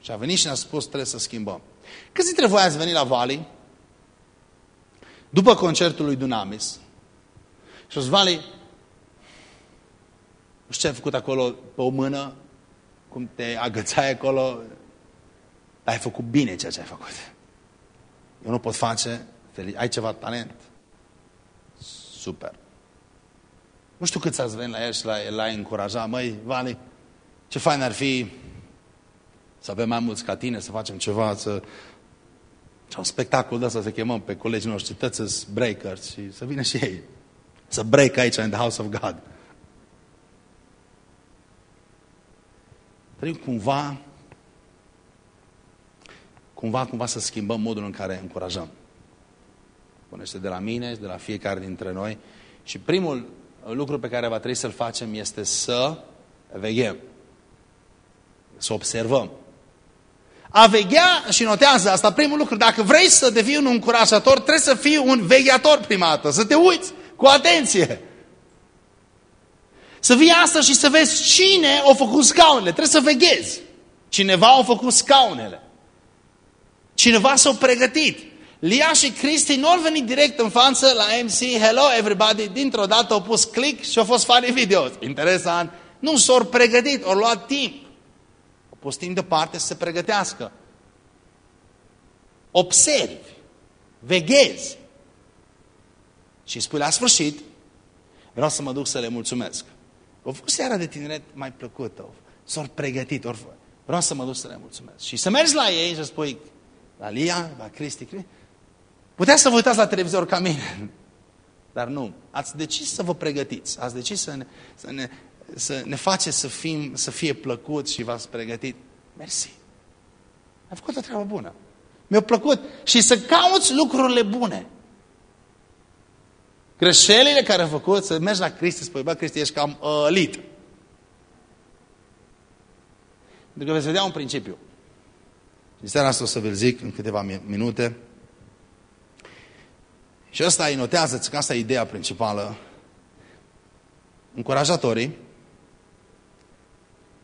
Și a venit și ne-a spus trebuie să schimbăm. Câți dintre voi ați venit la Vali după concertul lui Dunamis și zis, Vali, nu știu ce ai făcut acolo pe o mână, cum te agățai acolo, dar ai făcut bine ceea ce ai făcut. Eu nu pot face, ai ceva talent. Super. Nu știu câți ați venit la el și l-ai încurajat. Măi, Vali, ce fain ar fi să avem mai mulți ca tine, să facem ceva, să... Ce un spectacol de asta să chemăm pe colegii noștri, tăți breakers și să vină și ei. Să break aici, în the house of God. Trebuie cumva, cumva, cumva să schimbăm modul în care încurajăm. Bun, este de la mine și de la fiecare dintre noi. Și primul lucru pe care va trebui să-l facem este să veghem. Să observăm. A veghea, și notează asta, primul lucru, dacă vrei să devii un încurajator, trebuie să fii un vegheator prima dată, să te uiți cu atenție. Să vii asta și să vezi cine a făcut scaunele. Trebuie să veghezi. Cineva a făcut scaunele. Cineva s-a pregătit. Lia și Cristi nu au venit direct în față la MC, hello everybody, dintr-o dată au pus click și au fost funny videos. Interesant. Nu s-au pregătit, au luat timp. Au pus timp deoparte să se pregătească. Observi, veghezi și spui la sfârșit, vreau să mă duc să le mulțumesc. A fost seara de tineret mai plăcută. S-au pregătit. Or, vreau să mă duc să le mulțumesc. Și să mergi la ei și să spui, la Lia, la Cristi, Cristi. Puteți să vă uitați la televizor ca mine. Dar nu. Ați decis să vă pregătiți. Ați decis să ne, să ne, să ne faceți să, fim, să fie plăcut și v-ați pregătit. Mersi. Ai făcut o treabă bună. Mi-a plăcut. Și să cauți lucrurile bune. Greșelile care au făcut, să mergi la Cristi, spui, bă, Cristi, ești cam uh, Pentru că veți vedea un principiu. Și seara asta o să vă zic în câteva minute. Și ăsta îi notează, că asta e ideea principală. Încurajatorii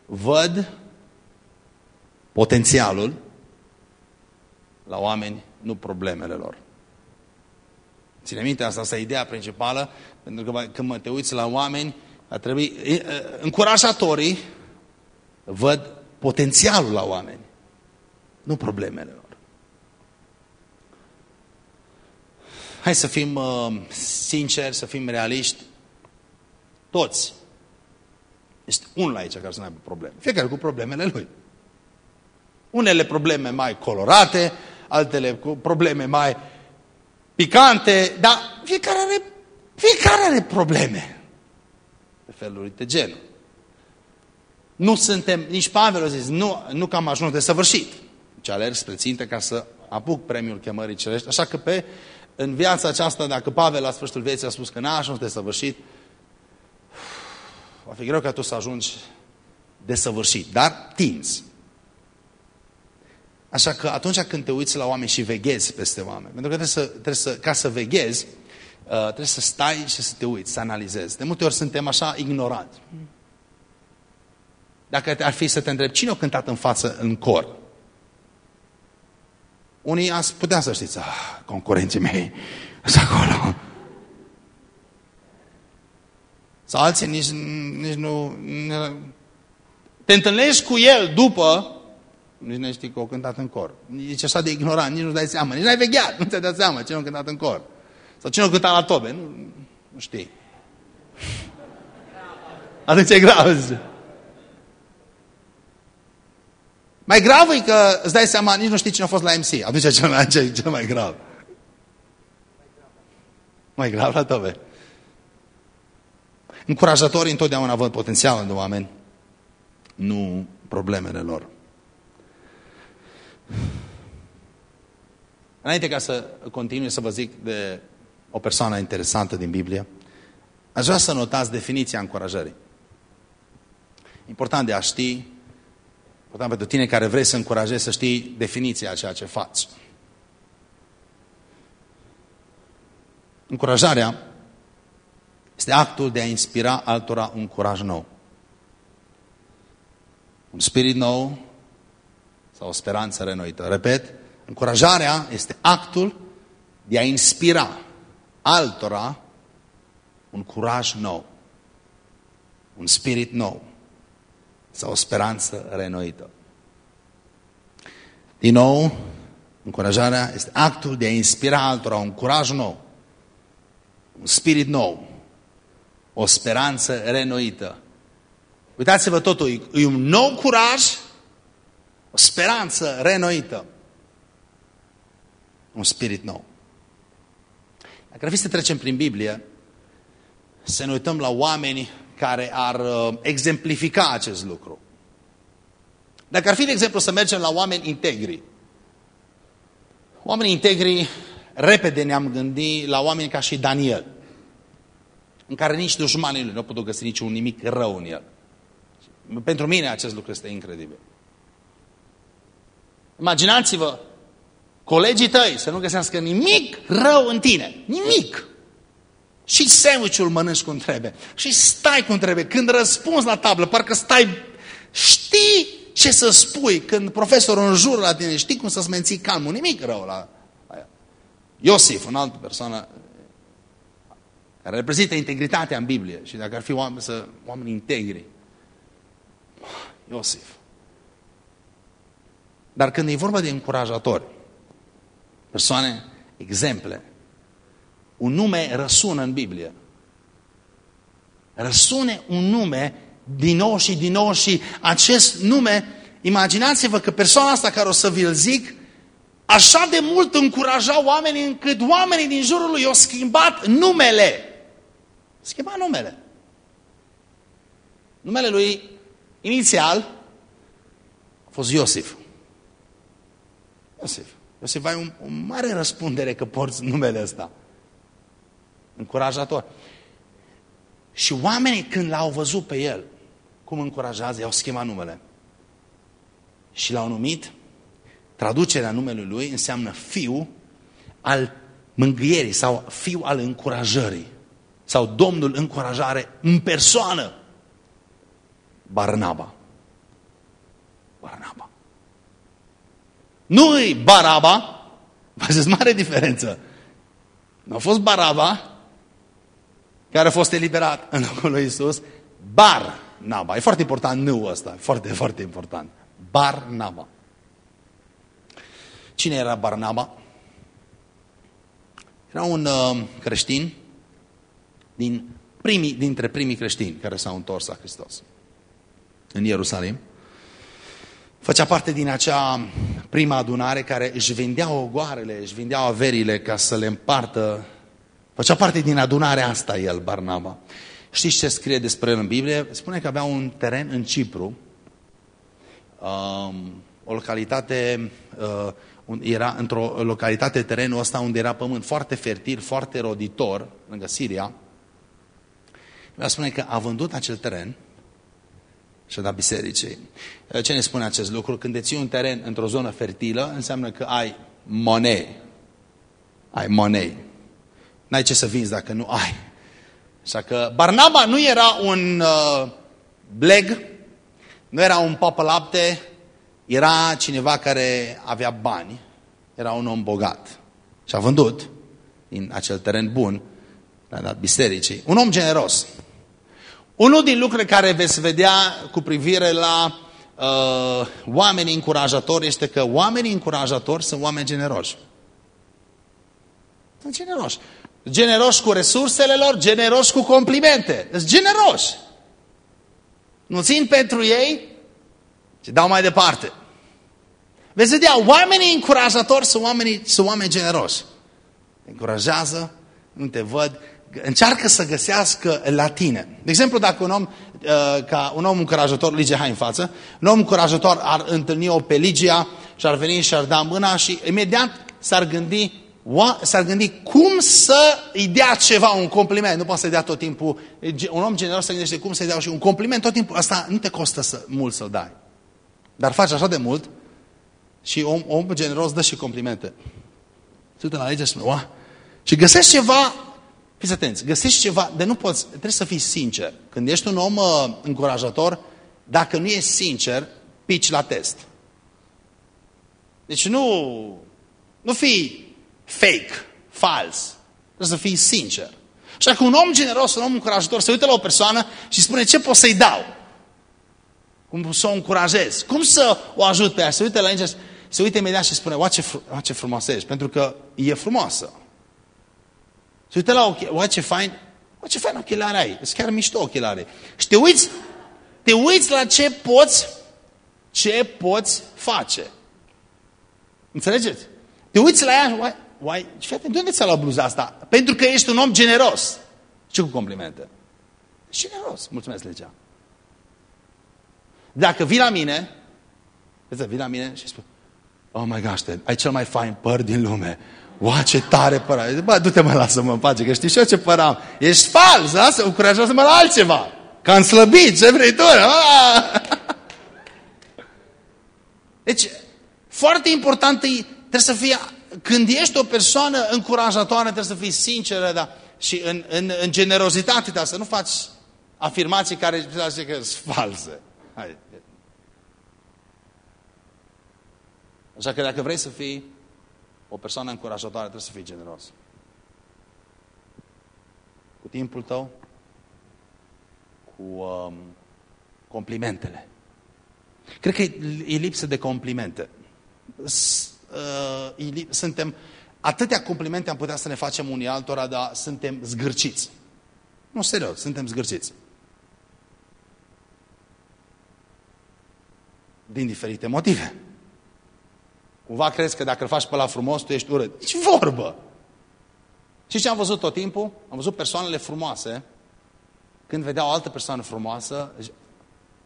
văd potențialul la oameni, nu problemele lor. Ține minte, asta, asta e ideea principală, pentru că când mă te uiți la oameni, a trebui, încurajatorii văd potențialul la oameni, nu problemele lor. Hai să fim uh, sinceri, să fim realiști. Toți. Este unul aici care să nu aibă probleme. Fiecare cu problemele lui. Unele probleme mai colorate, altele cu probleme mai picante, dar fiecare are, fiecare are probleme pe felul de genul. Nu suntem, nici Pavel a zis, nu, nu că am ajuns de săvârșit, ci alerg spre țintă ca să apuc premiul chemării cerești. Așa că pe, în viața aceasta, dacă Pavel la sfârșitul vieții a spus că n-a ajuns de săvârșit, va fi greu ca tu să ajungi de săvârșit, dar tinzi. Așa că atunci când te uiți la oameni și veghezi peste oameni, pentru că trebuie să, trebuie să, ca să veghezi, uh, trebuie să stai și să te uiți, să analizezi. De multe ori suntem așa ignoranți. Dacă ar fi să te întreb, cine a cântat în față în cor? Unii ați putea să știți, ah, concurenții mei sunt acolo. Sau alții nici, nici nu... Te întâlnești cu el după, nici nu știi că o cântat în cor. Nici așa de ignorant, nici nu dai seama, nici n-ai vegheat, nu te dai seama ce nu a cântat în cor. Sau cine a cântat la tobe, nu, nu știi. Atunci e grav, zice. Mai grav e că îți dai seama, nici nu știi cine a fost la MC. Atunci e cel mai, cel mai grav. Mai grav la tobe. Încurajatorii întotdeauna văd potențial în oameni, nu problemele lor. Înainte ca să continui să vă zic de o persoană interesantă din Biblie, aș vrea să notați definiția încurajării. Important de a ști, important pentru tine care vrei să încurajezi să știi definiția a ceea ce faci. Încurajarea este actul de a inspira altora un curaj nou. Un spirit nou sau o speranță renoită. Repet, încurajarea este actul de a inspira altora un curaj nou, un spirit nou sau o speranță renoită. Din nou, încurajarea este actul de a inspira altora un curaj nou, un spirit nou, o speranță renoită. Uitați-vă totul, e un nou curaj, o speranță renoită, un spirit nou. Dacă ar fi să trecem prin Biblie, să ne uităm la oameni care ar uh, exemplifica acest lucru. Dacă ar fi, de exemplu, să mergem la oameni integri, oameni integri, repede ne-am gândit la oameni ca și Daniel în care nici dușmanii lui nu au putut găsi niciun nimic rău în el. Pentru mine acest lucru este incredibil. Imaginați-vă colegii tăi să nu găsească nimic rău în tine. Nimic. Și sandwich-ul mănânci cum trebuie. Și stai cum trebuie. Când răspunzi la tablă, parcă stai... Știi ce să spui când profesorul în jur la tine. Știi cum să-ți menții calmul. Nimic rău la aia. Iosif, în altă persoană, care reprezintă integritatea în Biblie. Și dacă ar fi oameni, să, oameni integri. Iosif. Dar când e vorba de încurajatori, persoane, exemple, un nume răsună în Biblie. Răsune un nume din nou și din nou și acest nume, imaginați-vă că persoana asta care o să vi-l zic, așa de mult încuraja oamenii încât oamenii din jurul lui i-au schimbat numele. Schimba numele. Numele lui inițial a fost Iosif. Iosif. Iosif, ai un, o mare răspundere că porți numele ăsta. Încurajator. Și oamenii când l-au văzut pe el, cum încurajează, i-au schimbat numele. Și l-au numit, traducerea numelui lui înseamnă fiu al mângâierii sau fiu al încurajării sau Domnul încurajare în persoană. Barnaba. Barnaba. Nu-i Baraba, faceți mare diferență. Nu a fost Baraba, care a fost eliberat în locul lui Isus, Barnaba. E foarte important nu ăsta, foarte, foarte important. Barnaba. Cine era Barnaba? Era un uh, creștin din primii, dintre primii creștini care s-au întors la Hristos în Ierusalim. Făcea parte din acea prima adunare care își vindeau ogoarele, își vindeau averile ca să le împartă. Făcea parte din adunarea asta el, Barnaba. Știți ce scrie despre el în Biblie? Spune că avea un teren în Cipru, um, o localitate, uh, era într-o localitate, terenul ăsta unde era pământ foarte fertil, foarte roditor, lângă Siria, Vreau spune că a vândut acel teren și a dat bisericii. Ce ne spune acest lucru? Când deții un teren într-o zonă fertilă, înseamnă că ai monei. Ai monei. N-ai ce să vinzi dacă nu ai. Așa că Barnaba nu era un uh, bleg, nu era un papă lapte, era cineva care avea bani, era un om bogat. Și a vândut din acel teren bun, l-a dat bisericii. Un om generos. Unul din lucrurile care veți vedea cu privire la uh, oamenii încurajatori este că oamenii încurajatori sunt oameni generoși. Sunt generoși. Generoși cu resursele lor, generoși cu complimente. Sunt generoși. Nu țin pentru ei, ci dau mai departe. Veți vedea, oamenii încurajatori sunt oamenii, sunt oameni generoși. Te încurajează, nu te văd, încearcă să găsească la tine. De exemplu, dacă un om, uh, ca un om încurajator, Ligia, hai în față, un om încurajator ar întâlni-o pe Ligia și ar veni și ar da mâna și imediat s-ar gândi, s-ar gândi cum să îi dea ceva, un compliment. Nu poate să-i dea tot timpul. Un om generos se gândește cum să-i dea și un compliment tot timpul. Asta nu te costă să, mult să-l dai. Dar faci așa de mult și om, om generos dă și complimente. Se uită la Ligia și spune, și găsești ceva Fiți atenți, găsești ceva, de nu poți, trebuie să fii sincer. Când ești un om uh, încurajator, dacă nu ești sincer, pici la test. Deci nu, nu fii fake, fals. Trebuie să fii sincer. Și dacă un om generos, un om încurajator, se uită la o persoană și spune ce pot să-i dau? Cum să o încurajez? Cum să o ajut pe ea? Se uită la ea se uită imediat și spune, oa ce, fr ce frumoasă ești, pentru că e frumoasă. Se uită la ochelari, oa ce fain, oa ce fain ochelari ai, sunt chiar mișto ochelari. Și te uiți, te uiți la ce poți, ce poți face. Înțelegeți? Te uiți la ea, oai, oai, fii atent, de unde ți-a luat bluza asta? Pentru că ești un om generos. Ce cu complimente? Generos, mulțumesc legea. Dacă vii la mine, vii la mine și spui, oh my gosh, ai cel mai fain păr din lume. Ua, ce tare păr ai. Bă, du-te mă, lasă-mă în pace, că știi și eu ce păr am. Ești fals, lasă, încurajează-mă la altceva. Că am slăbit, ce vrei tu? Deci, foarte important e, trebuie să fie, când ești o persoană încurajatoare, trebuie să fii sinceră, da? și în, în, în generozitate, dar să nu faci afirmații care zice că sunt false. Hai. Așa că dacă vrei să fii o persoană încurajatoare trebuie să fii generos. Cu timpul tău, cu um, complimentele. Cred că e, e lipsă de complimente. S, uh, e, suntem, atâtea complimente am putea să ne facem unii altora, dar suntem zgârciți. Nu, serios, suntem zgârciți. Din diferite motive. Cumva crezi că dacă îl faci pe la frumos, tu ești urât. Nici vorbă! Și ce am văzut tot timpul? Am văzut persoanele frumoase. Când vedeau o altă persoană frumoasă,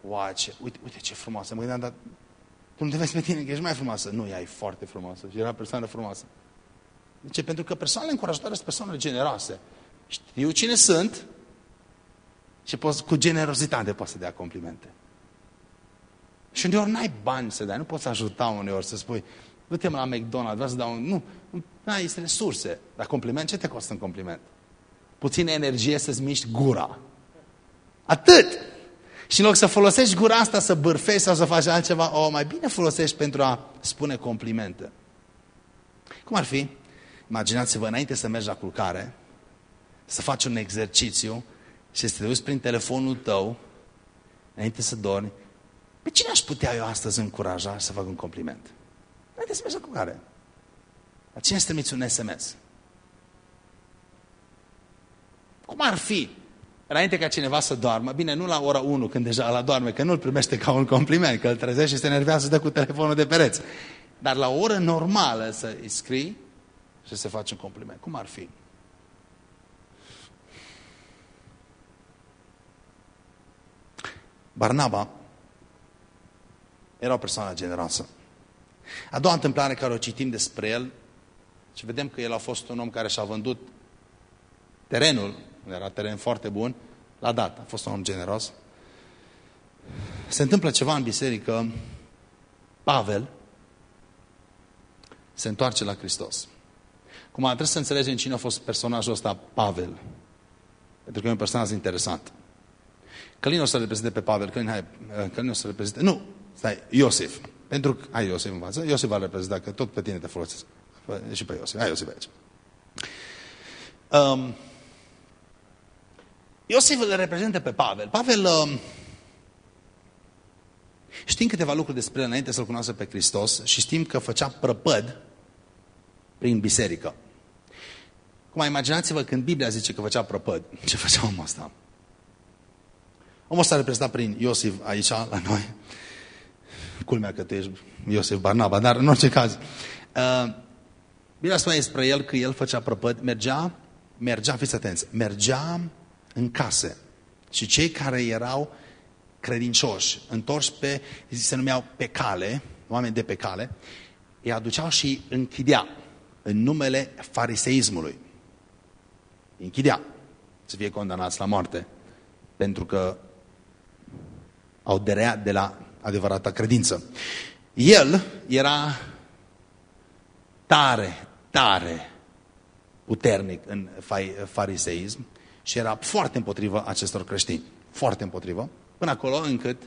Uai, ce, uite, uite ce frumoasă. Mă gândeam, dar tu nu te vezi pe tine că ești mai frumoasă. Nu, ea e foarte frumoasă. Și era persoană frumoasă. De ce? Pentru că persoanele încurajatoare sunt persoanele generoase. Știu cine sunt și poți, cu generozitate poți să dea complimente. Și uneori n-ai bani să dai, nu poți ajuta uneori să spui, du-te la McDonald's, vreau să dau un... Nu, nu ai resurse. Dar compliment, ce te costă un compliment? Puțină energie să-ți miști gura. Atât! Și în loc să folosești gura asta să bârfești sau să faci altceva, o, mai bine folosești pentru a spune complimente. Cum ar fi? Imaginați-vă, înainte să mergi la culcare, să faci un exercițiu și să te uiți prin telefonul tău, înainte să dormi, pe cine aș putea eu astăzi încuraja să fac un compliment? Haideți să mergem cu care? La cine să trimiți un SMS? Cum ar fi? Înainte ca cineva să doarmă, bine, nu la ora 1 când deja la doarme, că nu-l primește ca un compliment, că îl trezește și se enervează să dă cu telefonul de pereți. Dar la o oră normală să îi scrii și să faci un compliment. Cum ar fi? Barnaba era o persoană generoasă. A doua întâmplare care o citim despre el și vedem că el a fost un om care și-a vândut terenul, era teren foarte bun, l-a dat. A fost un om generos. Se întâmplă ceva în biserică, Pavel se întoarce la Hristos. Cum trebuie să înțelegem cine a fost personajul ăsta, Pavel. Pentru că e un personaj interesant. Călin o să reprezinte pe Pavel, Călin, hai, Călin o să reprezinte... Nu, Stai, Iosif. Pentru că, hai Iosif învață, Iosif va reprezenta că tot pe tine te folosesc. Și pe Iosif, hai Iosif aici. Um, Iosif îl reprezintă pe Pavel. Pavel uh, știm câteva lucruri despre el înainte să-L cunoască pe Hristos și știm că făcea prăpăd prin biserică. Cum imaginați-vă când Biblia zice că făcea prăpăd. Ce făcea omul ăsta? Omul ăsta reprezentat prin Iosif aici, la noi. Culmea că tu ești Iosif Barnaba, dar în orice caz. Uh, Biblia spune despre el că el făcea prăpăd, mergea, mergea, fiți atenți, mergea în case. Și cei care erau credincioși, întorși pe, se numeau pe cale, oameni de pe cale, îi aduceau și închidea în numele fariseismului. Îi închidea să fie condamnați la moarte pentru că au dereat de la adevărata credință. El era tare, tare puternic în fariseism și era foarte împotrivă acestor creștini. Foarte împotrivă. Până acolo încât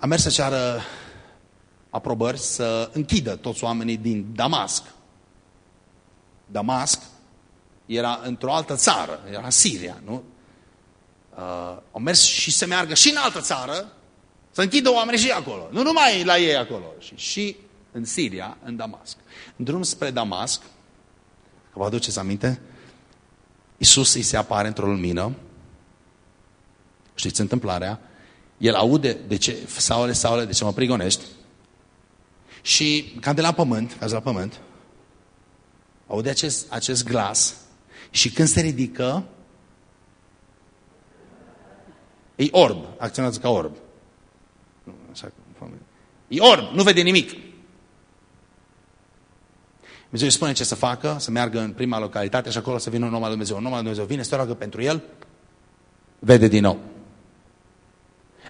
a mers să ceară aprobări să închidă toți oamenii din Damasc. Damasc era într-o altă țară, era Siria, nu? Uh, au mers și să meargă și în altă țară, să închidă oamenii și acolo. Nu numai la ei acolo, și, și în Siria, în Damasc. În drum spre Damasc, că vă aduceți aminte, Iisus îi se apare într-o lumină, știți întâmplarea, el aude de ce, Saule, Saule, de ce mă prigonești? Și ca de la pământ, ca de la pământ, aude acest, acest glas și când se ridică, e orb, acționează ca orb. Așa, e orb, nu vede nimic. Dumnezeu îi spune ce să facă, să meargă în prima localitate și acolo să vină un om al Dumnezeu. Un om al Dumnezeu vine, se roagă pentru el, vede din nou.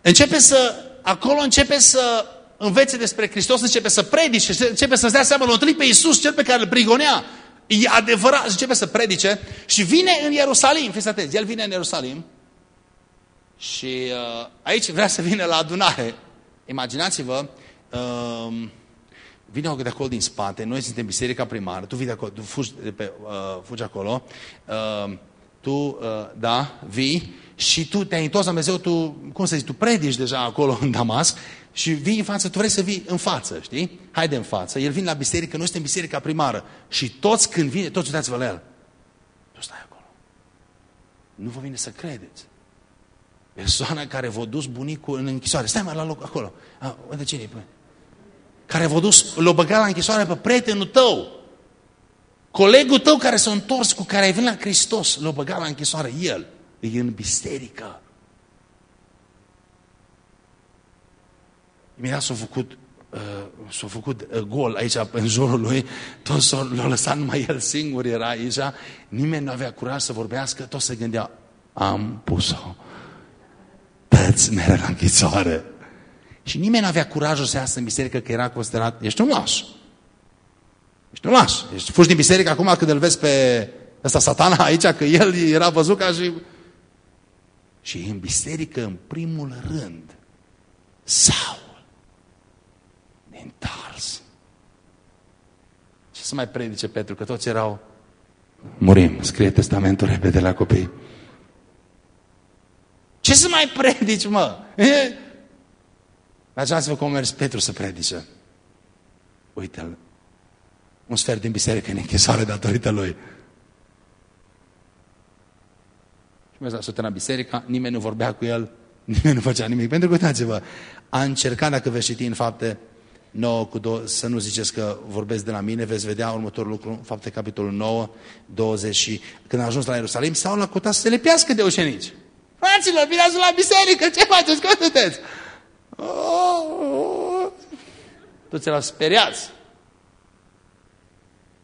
Începe să, acolo începe să învețe despre Hristos, începe să predice, începe să-ți dea seama, l întâlni pe Iisus, cel pe care îl prigonea. E adevărat, începe să predice și vine în Ierusalim, fiți atenți, el vine în Ierusalim și uh, aici vrea să vină la adunare. Imaginați-vă, uh, vine de acolo din spate, noi suntem biserica primară, tu vii de acolo, tu fugi, de pe, uh, fugi acolo, uh, tu, uh, da, vii și tu te-ai întors la Dumnezeu, tu, cum să zici, tu predici deja acolo în Damasc și vii în față, tu vrei să vii în față, știi? Haide în față. El vine la biserică, noi suntem biserica primară și toți când vine, toți uitați-vă la el. Tu stai acolo. Nu vă vine să credeți. Persoana care v-a dus bunicul în închisoare. Stai mai la loc acolo. A, unde cine e? Care v-a dus, l-a băgat la închisoare pe prietenul tău. Colegul tău care s-a întors, cu care ai venit la Hristos, l-a băgat la închisoare. El e în biserică. Imediat s-a făcut, uh, s-a făcut uh, gol aici în jurul lui, toți l-au lăsat numai el singur, era aici, nimeni nu avea curaj să vorbească, tot se gândea, am pus-o tăți mere la închisoare. Și nimeni nu avea curajul să iasă în biserică că era considerat, ești un laș. Ești un laș. Ești fugi din biserică acum când îl vezi pe ăsta satana aici, că el era văzut ca și... Și în biserică, în primul rând, Saul din Tars. Ce să mai predice Petru? Că toți erau murim, scrie testamentul repede la copii. Ce să mai predici, mă? Imaginați-vă cum mers Petru să predice. Uite-l. Un sfert din biserică în închisoare datorită lui. Și mergea să la biserica, nimeni nu vorbea cu el, nimeni nu făcea nimic. Pentru că, uitați-vă, a încercat, dacă veți citi în fapte 9 cu 2, să nu ziceți că vorbesc de la mine, veți vedea următorul lucru, fapte capitolul 9, 20 și când a ajuns la Ierusalim, s-au la să se lepească de ucenici. Fraților, vine la biserică, ce faceți? Cum sunteți? Oh, Toți erau speriați.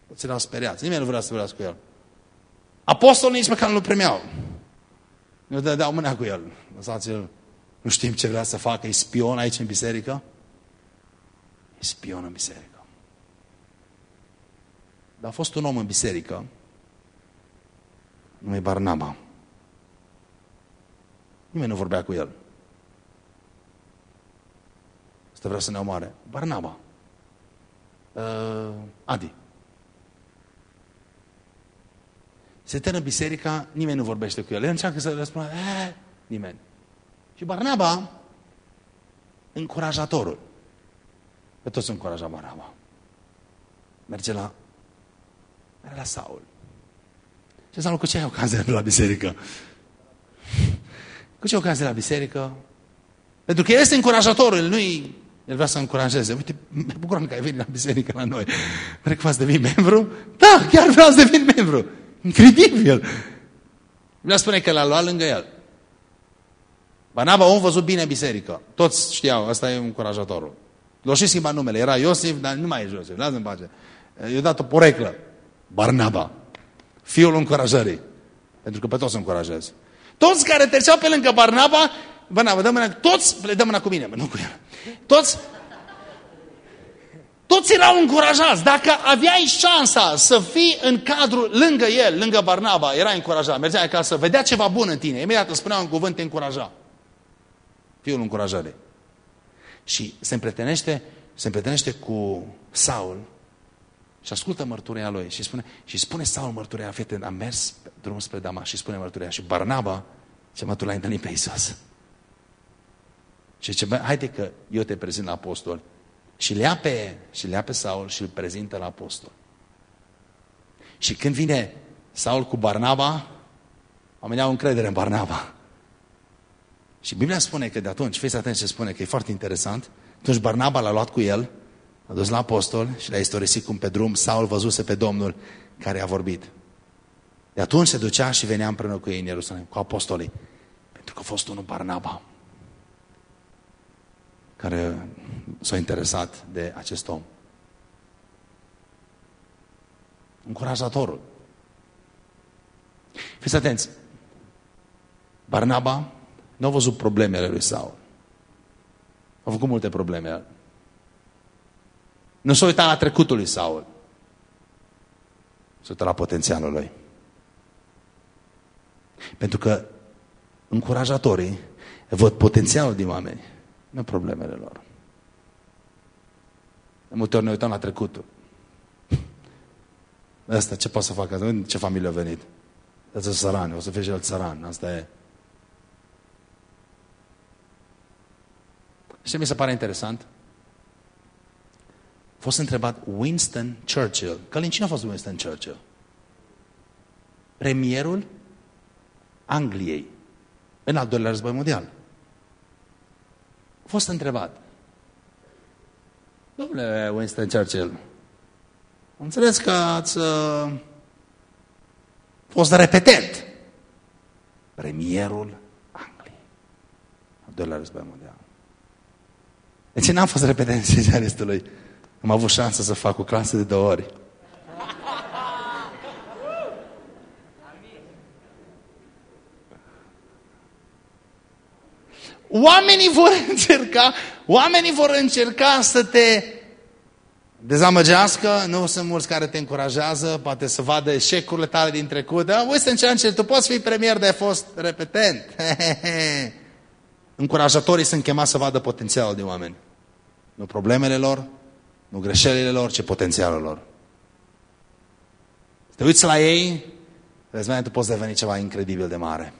Toți erau speriați. Nimeni nu vrea să vorbească cu el. Apostolii nici măcar nu-l primeau. Nu dădeau mâna cu el. Lăsați-l. Nu știm ce vrea să facă. E spion aici în biserică? E spion în biserică. Dar a fost un om în biserică numai Barnaba. Nimeni nu vorbea cu el. Asta vrea să ne omoare. Barnaba. Uh, Adi. Se termină biserica, nimeni nu vorbește cu el. El încearcă să răspundă, eh, nimeni. Și Barnaba, încurajatorul. Pe toți încuraja Barnaba. Merge la, merge la Saul. Ce înseamnă cu ce ai ocazie la biserică? Cu ce ocazie la biserică? Pentru că el este încurajatorul, el nu-i el vrea să încurajeze. Uite, mă bucurăm că ai venit la biserică la noi. Vrei că v devin membru? Da, chiar vreau să devin membru. Incredibil. Vrea spune că l-a luat lângă el. Banaba om văzut bine biserică. Toți știau, ăsta e încurajatorul. L-o și schimba numele. Era Iosif, dar nu mai e Iosif. Lasă-mi pace. I-a dat o poreclă. Barnaba. Fiul încurajării. Pentru că pe toți încurajez. Toți care treceau pe lângă Barnaba, Barnaba, dă mâna, toți le dă mâna cu mine, nu cu el. Toți, toți erau încurajați. Dacă aveai șansa să fii în cadrul lângă el, lângă Barnaba, era încurajat. Mergeai acasă, vedea ceva bun în tine. Imediat îți spunea un cuvânt, te încuraja. Fiul încurajare. Și se împretenește, se împretenește cu Saul și ascultă mărturia lui și spune, și spune Saul mărturia, fete, am mers pe drumul spre Damas și spune mărturia. Și Barnaba, ce mă, tu l-ai întâlnit pe Isus. Și zice, bă, haide că eu te prezint la apostol. Și le ia pe, și le ia pe Saul și îl prezintă la apostol. Și când vine Saul cu Barnaba, oamenii au încredere în Barnaba. Și Biblia spune că de atunci, fiți atenți ce spune, că e foarte interesant, atunci Barnaba l-a luat cu el, a dus la apostol și le-a istorisit cum pe drum Saul văzuse pe Domnul care a vorbit. De atunci se ducea și venea împreună cu ei în Ierusalim, cu apostolii. Pentru că a fost unul Barnaba care s-a interesat de acest om. Încurajatorul. Fiți atenți. Barnaba nu a văzut problemele lui Saul. A făcut multe probleme. Nu s-a uitat la trecutul lui Saul. S-a uitat la potențialul lui. Pentru că încurajatorii văd potențialul din oameni nu problemele lor. De multe ori ne uităm la trecutul. Asta, ce poate să facă? Ce familie a venit? Asta sărani, o să fie și el țăran. Asta e. Și mi se pare interesant? A fost întrebat Winston Churchill. Călin, cine a fost Winston Churchill? Premierul Angliei în al doilea război mondial fost întrebat. Domnule Winston Churchill, am înțeles că ați uh, fost repetent premierul Angliei. Al doilea război mondial. Deci n-am fost repetent specialistului. Am avut șansă să fac o clasă de două ori. Oamenii vor încerca, oamenii vor încerca să te dezamăgească, nu sunt mulți care te încurajează, poate să vadă eșecurile tale din trecut, dar voi să încerci, tu poți fi premier de fost repetent. Încurajatorii sunt chemați să vadă potențialul de oameni. Nu problemele lor, nu greșelile lor, ci potențialul lor. Să te uiți la ei, vezi, tu poți deveni ceva incredibil de mare.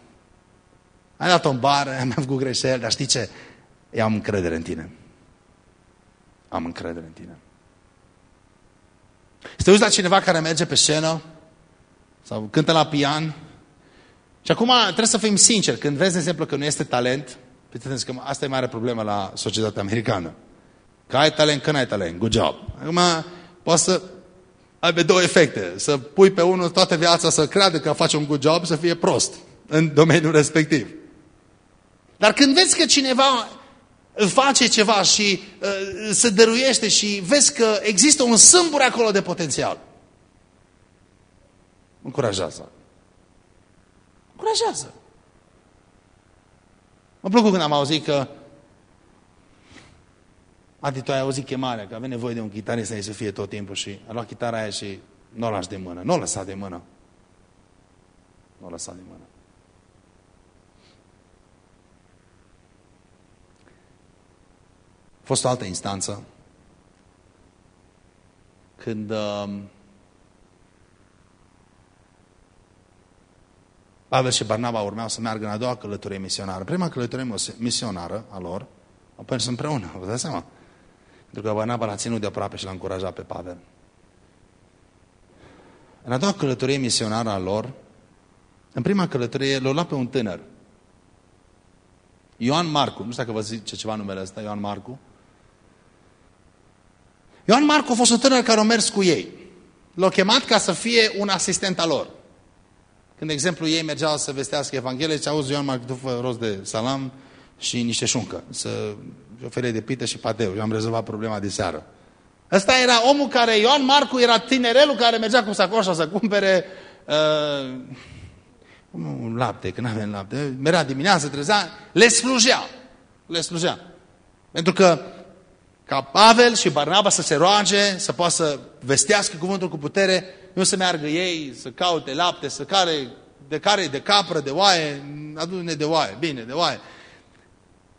Ai dat-o în bar, am făcut greșeli, dar știi ce? Eu am încredere în tine. Am încredere în tine. Să te uiți la cineva care merge pe scenă sau cântă la pian și acum trebuie să fim sinceri. Când vezi, de exemplu, că nu este talent, că asta e mare problemă la societatea americană. Că ai talent, că nu ai talent. Good job. Acum poți să aibă două efecte. Să pui pe unul toată viața să creadă că face un good job, să fie prost în domeniul respectiv. Dar când vezi că cineva face ceva și uh, se dăruiește și vezi că există un sâmbure acolo de potențial, încurajează. Încurajează. Mă plăcut când am auzit că Adi, tu ai auzit chemarea, că avea nevoie de un chitarist să fie tot timpul și a luat chitara aia și nu o lași de mână. Nu o lăsa de mână. Nu o lăsa de mână. A fost o altă instanță când uh, Pavel și Barnaba urmeau să meargă în a doua călătorie misionară. Prima călătorie misionară a lor, au mers împreună, vă dați seama? Pentru că Barnaba l-a ținut de aproape și l-a încurajat pe Pavel. În a doua călătorie misionară a lor, în prima călătorie, l-au luat pe un tânăr. Ioan Marcu. Nu știu dacă vă zice ceva numele ăsta, Ioan Marcu. Ioan Marcu a fost un tânăr care a mers cu ei. L-au chemat ca să fie un asistent al lor. Când, de exemplu, ei mergeau să vestească Evanghelie, și auzi, Ioan Marcu, tu fă rost de salam și niște șuncă. Să ofere de pită și pateu. Eu am rezolvat problema de seară. Ăsta era omul care, Ioan Marcu, era tinerelul care mergea cu sacoșa să cumpere uh, un lapte, că nu avem lapte. Merea dimineața, trezea, le slujea. Le slujea. Pentru că ca Pavel și Barnaba să se roage, să poată să vestească cuvântul cu putere, nu să meargă ei, să caute lapte, să care de care de capră, de oaie, adu-ne de oaie, bine, de oaie.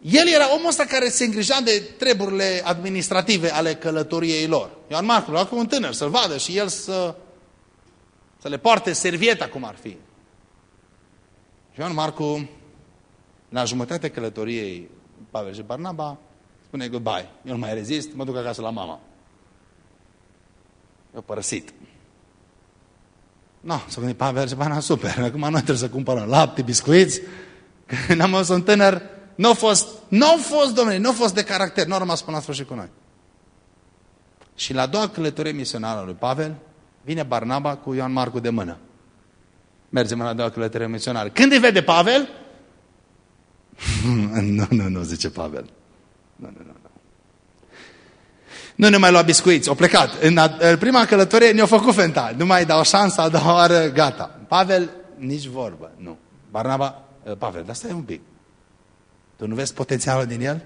El era omul ăsta care se îngrija de treburile administrative ale călătoriei lor. Ioan Marcu l-a un tânăr să-l vadă și el să, să le poarte servieta cum ar fi. Și Ioan Marcu, la jumătatea călătoriei Pavel și Barnaba, spune goodbye. Eu nu mai rezist, mă duc acasă la mama. Eu părăsit. No, s-a gândit Pavel și Barnaba, super. Acum noi trebuie să cumpărăm lapte, biscuiți. Când am fost un tânăr, nu a fost, nu a fost, domnule, nu a fost de caracter, nu a rămas până la sfârșit cu noi. Și la a doua călătorie misionară lui Pavel, vine Barnaba cu Ioan Marcu de mână. Mergem la a doua călătorie misionară. Când îi vede Pavel? nu, nu, nu, zice Pavel. Nu, nu, nu. Nu, nu ne mai lua biscuiți, au plecat. În, a, în prima călătorie ne-au făcut fenta. Nu mai dau șansa, a doua oară, gata. Pavel, nici vorbă, nu. Barnaba, Pavel, dar stai un pic. Tu nu vezi potențialul din el?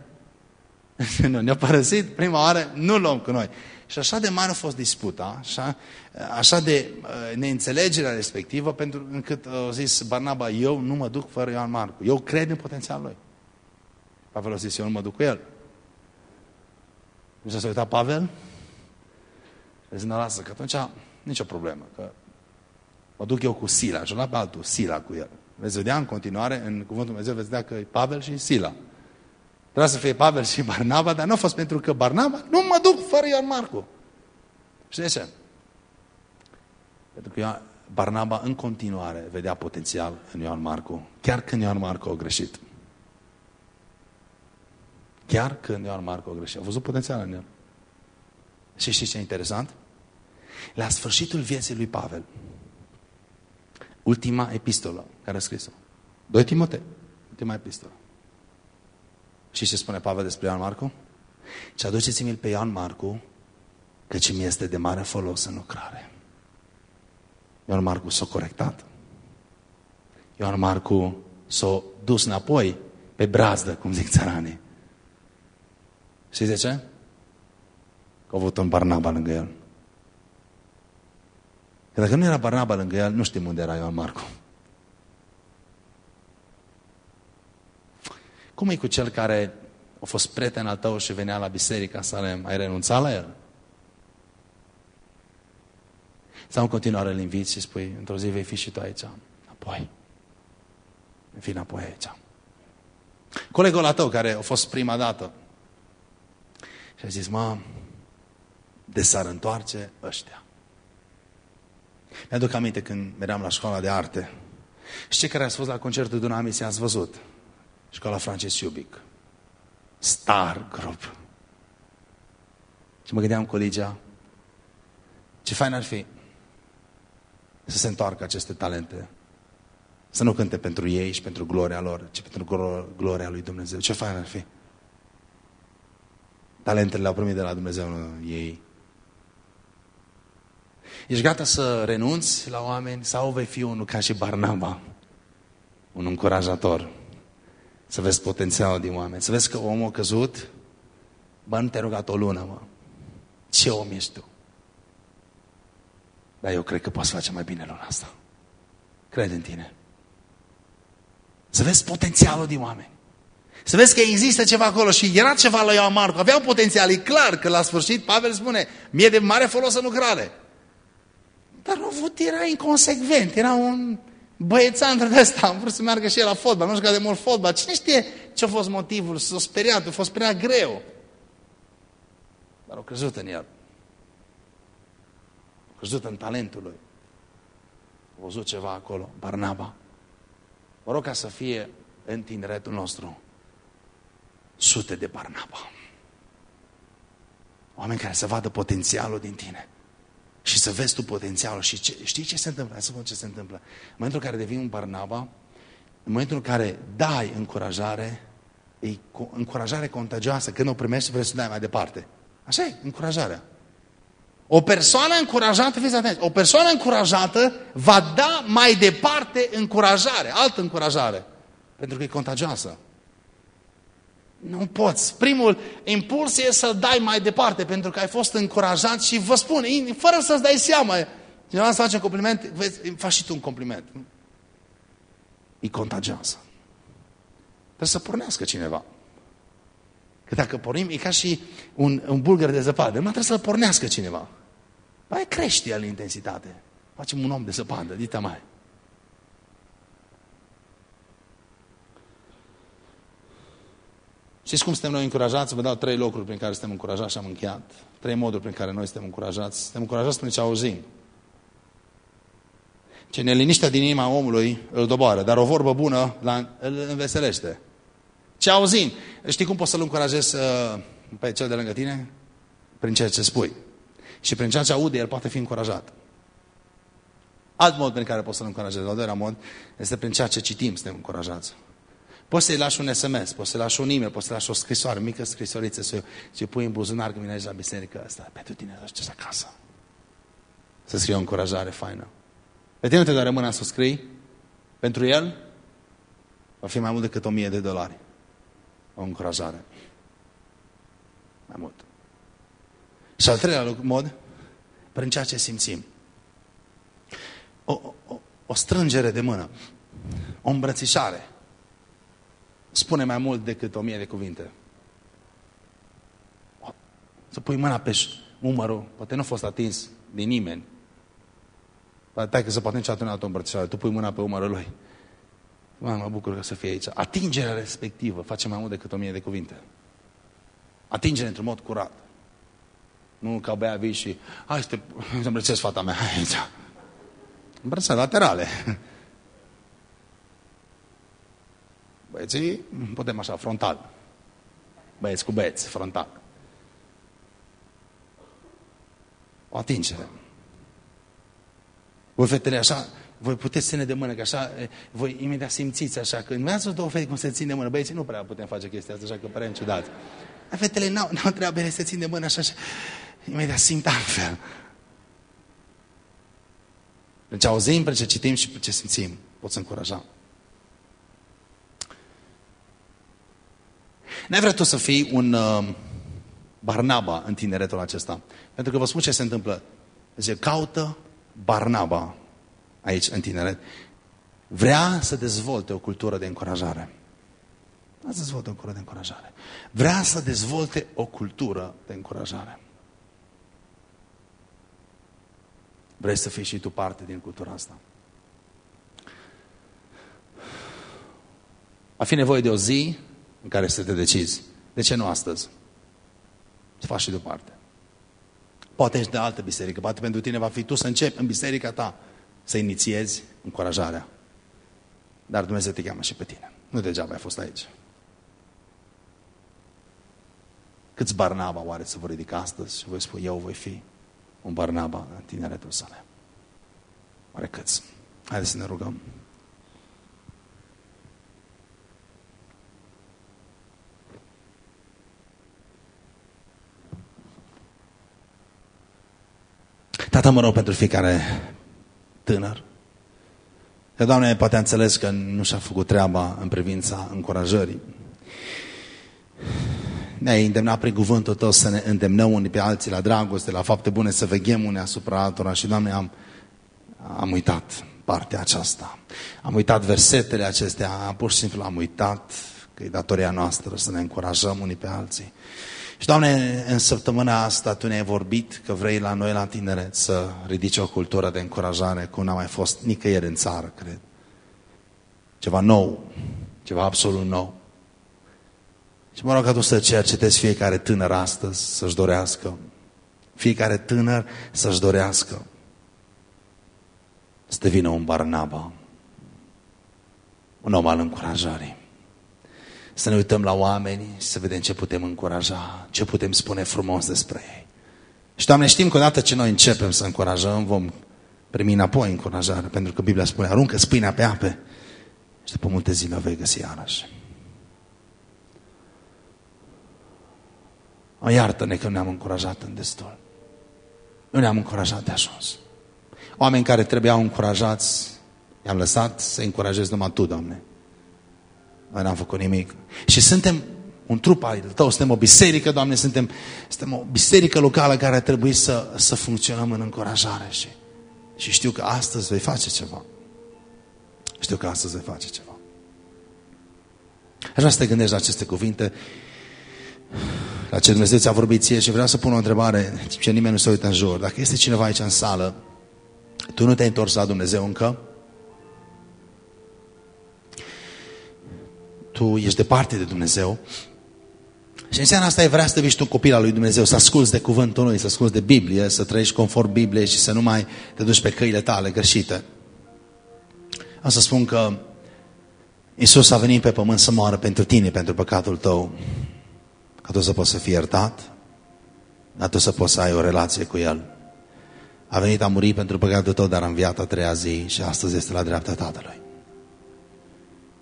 nu, ne-a părăsit prima oară, nu luăm cu noi. Și așa de mare a fost disputa, așa, așa de uh, neînțelegerea respectivă, pentru încât uh, a zis Barnaba, eu nu mă duc fără Ioan Marcu. Eu cred în potențialul lui. Pavel a zis, eu nu mă duc cu el. Nu s-a uitat Pavel? A zis, nu, lasă, că atunci nicio problemă, că mă duc eu cu Sila. Și pe altul, Sila cu el. Veți vedea în continuare, în Cuvântul Dumnezeu, veți vedea că e Pavel și Sila. Trebuia să fie Pavel și Barnaba, dar nu a fost pentru că Barnaba, nu mă duc fără Ioan Marcu. Și de ce? Pentru că Barnaba în continuare vedea potențial în Ioan Marcu, chiar când Ioan Marcu a greșit. Chiar când Ioan Marcu a greșit. A văzut potențial în el. Și știți ce e interesant? La sfârșitul vieții lui Pavel, ultima epistolă care a scris-o, 2 Timotei, ultima epistolă. Și ce spune Pavel despre Ioan Marcu? Și aduceți-mi-l pe Ioan Marcu, căci mi este de mare folos în lucrare. Ioan Marcu s-a corectat. Ioan Marcu s-a dus înapoi pe brazdă, cum zic țăranii. Știți de ce? Că a avut un Barnaba lângă el. Că dacă nu era Barnaba lângă el, nu știm unde era Ioan Marcu. Cum e cu cel care a fost prieten al tău și venea la biserica să ai renunțat la el? Sau în continuare îl inviți și spui, într-o zi vei fi și tu aici. Apoi. Vii înapoi aici. Colegul la tău care a fost prima dată și a zis, mă, de s-ar întoarce ăștia. Mi-aduc aminte când meream la școala de arte. Și cei care ați fost la concertul Dunamis ați văzut. Școala Frances Iubic. Star grup. Și mă gândeam cu Ligia, ce fain ar fi să se întoarcă aceste talente. Să nu cânte pentru ei și pentru gloria lor, ci pentru gloria lui Dumnezeu. Ce fain ar fi? Talentele le-au primit de la Dumnezeu, nu ei. Ești gata să renunți la oameni sau vei fi unul ca și Barnaba? Un încurajator. Să vezi potențialul din oameni. Să vezi că omul a căzut, bă, nu te-a rugat o lună, mă. Ce om ești tu? Dar eu cred că poți face mai bine luna asta. Cred în tine. Să vezi potențialul din oameni. Să vezi că există ceva acolo și era ceva la Ioan Marcu. Avea un potențial, e clar că la sfârșit Pavel spune, mie de mare folos în lucrare. Dar nu avut, era inconsecvent, era un băiețan de ăsta, am vrut să meargă și el la fotbal, nu știu de mult fotbal. Cine știe ce a fost motivul? S-a speriat, a fost prea greu. Dar au crezut în el. Au crezut în talentul lui. Au văzut ceva acolo, Barnaba. Mă rog ca să fie în tineretul nostru sute de Barnaba. Oameni care să vadă potențialul din tine. Și să vezi tu potențialul. Și ce, știi ce se întâmplă? Hai să văd ce se întâmplă. În momentul în care devii un Barnaba, în momentul în care dai încurajare, e încurajare contagioasă. Când o primești, vrei să dai mai departe. Așa e, încurajarea. O persoană încurajată, fiți atenți, o persoană încurajată va da mai departe încurajare, altă încurajare. Pentru că e contagioasă. Nu poți. Primul impuls e să dai mai departe, pentru că ai fost încurajat și vă spun, fără să-ți dai seama, cineva să face un compliment, vezi, faci și tu un compliment. E contagioasă. Trebuie să pornească cineva. Că dacă pornim, e ca și un, un bulgăr de zăpadă. Numai trebuie să-l pornească cineva. Mai crește el intensitate. Facem un om de zăpadă, dita mai. Știți cum suntem noi încurajați? Vă dau trei locuri prin care suntem încurajați și am încheiat. Trei moduri prin care noi suntem încurajați. Suntem încurajați prin ce auzim. Ce neliniștea din inima omului îl doboară, dar o vorbă bună îl înveselește. Ce auzim? Știi cum poți să-l încurajezi uh, pe cel de lângă tine? Prin ceea ce spui. Și prin ceea ce aude, el poate fi încurajat. Alt mod prin care poți să-l încurajezi, al doilea mod, este prin ceea ce citim suntem încurajați. Poți să-i lași un SMS, poți să-i lași un e-mail, poți să-i lași o scrisoare, mică scrisoriță, să o pui în buzunar când vine la biserică asta. Pentru tine, să acasă. Să scrie o încurajare faină. Pe tine nu te doare mâna să o scrii? Pentru el va fi mai mult decât o mie de dolari. O încurajare. Mai mult. Și al treilea mod, prin ceea ce simțim. O, o, o strângere de mână. O îmbrățișare spune mai mult decât o mie de cuvinte. Să pui mâna pe umărul, poate nu a fost atins de nimeni. Poate că să poate niciodată nu a îmbrățișare, tu pui mâna pe umărul lui. Mă, mă bucur că să fie aici. Atingerea respectivă face mai mult decât o mie de cuvinte. Atingere într-un mod curat. Nu ca băia vii și hai să te îmbrățesc fata mea aici. Îmbrățări laterale. Băieții putem așa, frontal. Băieți cu băieți, frontal. O atingere. Voi fetele așa, voi puteți ține de mână, că așa, voi imediat simțiți așa, că mi-ați văzut două fete cum se țin de mână, băieții nu prea putem face chestia asta, așa că părea ciudat. Fetele n-au, n-au treabă să țin de mână așa, așa, imediat simt altfel. Deci auzim, pe ce citim și pe ce simțim, pot să N-ai vrea tu să fii un uh, Barnaba în tineretul acesta. Pentru că vă spun ce se întâmplă. Zice, caută Barnaba aici în tineret. Vrea să dezvolte o cultură de încurajare. Vrea să dezvolte o cultură de încurajare. Vrea să dezvolte o cultură de încurajare. Vrei să fii și tu parte din cultura asta. A fi nevoie de o zi în care să te decizi. De ce nu astăzi? Să faci și deoparte. Poate ești de altă biserică, poate pentru tine va fi tu să începi în biserica ta să inițiezi încurajarea. Dar Dumnezeu te cheamă și pe tine. Nu degeaba ai fost aici. Câți Barnaba oare să vă ridică astăzi și voi spune, eu voi fi un Barnaba în tineretul sale? Oare câți? Haideți să ne rugăm. Tată, mă rog pentru fiecare tânăr. Că, Doamne, poate a înțeles că nu și-a făcut treaba în privința încurajării. Ne-ai îndemnat prin cuvântul Tău să ne îndemnăm unii pe alții la dragoste, la fapte bune, să veghem unii asupra altora și, Doamne, am, am uitat partea aceasta. Am uitat versetele acestea, pur și simplu am uitat că e datoria noastră să ne încurajăm unii pe alții. Și, Doamne, în săptămâna asta Tu ne-ai vorbit că vrei la noi, la tineret, să ridici o cultură de încurajare, cum n-a mai fost nicăieri în țară, cred. Ceva nou. Ceva absolut nou. Și mă rog ca tu să cercetezi fiecare tânăr astăzi să-și dorească. Fiecare tânăr să-și dorească. Să devină un Barnaba. Un om al încurajării. Să ne uităm la oameni și să vedem ce putem încuraja, ce putem spune frumos despre ei. Și, Doamne, știm că odată ce noi începem să încurajăm, vom primi înapoi încurajare, pentru că Biblia spune, aruncă spâinea pe ape și după multe zile o vei găsi iarăși. O iartă-ne că nu ne-am încurajat în destul. Nu ne-am încurajat de ajuns. Oameni care trebuiau încurajați, i-am lăsat să încurajez numai Tu, Doamne. Noi n-am făcut nimic. Și suntem un trup al Tău, suntem o biserică, Doamne, suntem, suntem o biserică locală care ar trebui să, să funcționăm în încurajare. Și, și știu că astăzi vei face ceva. Știu că astăzi vei face ceva. Aș vrea să te gândești la aceste cuvinte, la ce Dumnezeu ți-a vorbit ție și vreau să pun o întrebare, ce nimeni nu se uită în jur. Dacă este cineva aici în sală, tu nu te-ai întors la Dumnezeu încă, tu ești departe de Dumnezeu și în seara asta e vrea să devii tu copil al lui Dumnezeu, să asculți de cuvântul lui, să asculți de Biblie, să trăiești conform Bibliei și să nu mai te duci pe căile tale greșite. Am să spun că Isus a venit pe pământ să moară pentru tine, pentru păcatul tău, ca tu să poți să fii iertat, ca tu să poți să ai o relație cu El. A venit, a murit pentru păcatul tău, dar a înviat a treia zi și astăzi este la dreapta Tatălui.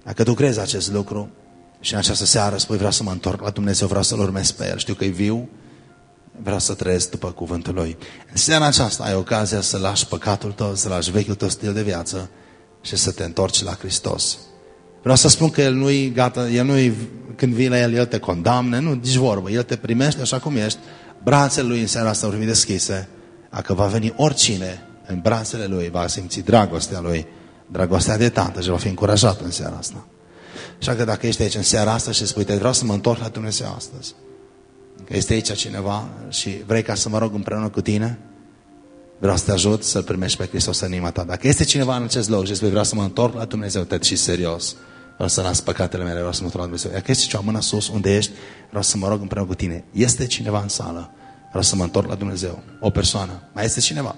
Dacă tu crezi acest lucru și în această seară spui vreau să mă întorc la Dumnezeu, vreau să-L urmez pe El, știu că e viu, vreau să trăiesc după cuvântul Lui. În seara aceasta ai ocazia să lași păcatul tău, să lași vechiul tău stil de viață și să te întorci la Hristos. Vreau să spun că El nu-i gata, El nu-i, când vii la El, El te condamne, nu, nici vorbă, El te primește așa cum ești, brațele Lui în seara asta vor fi deschise, dacă va veni oricine în brațele Lui, va simți dragostea Lui, dragostea de tată și va fi încurajat în seara asta. Așa că dacă ești aici în seara asta și spui, te vreau să mă întorc la Dumnezeu astăzi, că este aici cineva și vrei ca să mă rog împreună cu tine, vreau să te ajut să-L primești pe Hristos în inima ta. Dacă este cineva în acest loc și spui, vreau să mă întorc la Dumnezeu, te și serios, vreau să las păcatele mele, vreau să mă întorc la Dumnezeu. Dacă este ceva mână sus, unde ești, vreau să mă rog împreună cu tine. Este cineva în sală, vreau să mă întorc la Dumnezeu. O persoană. Mai este cineva?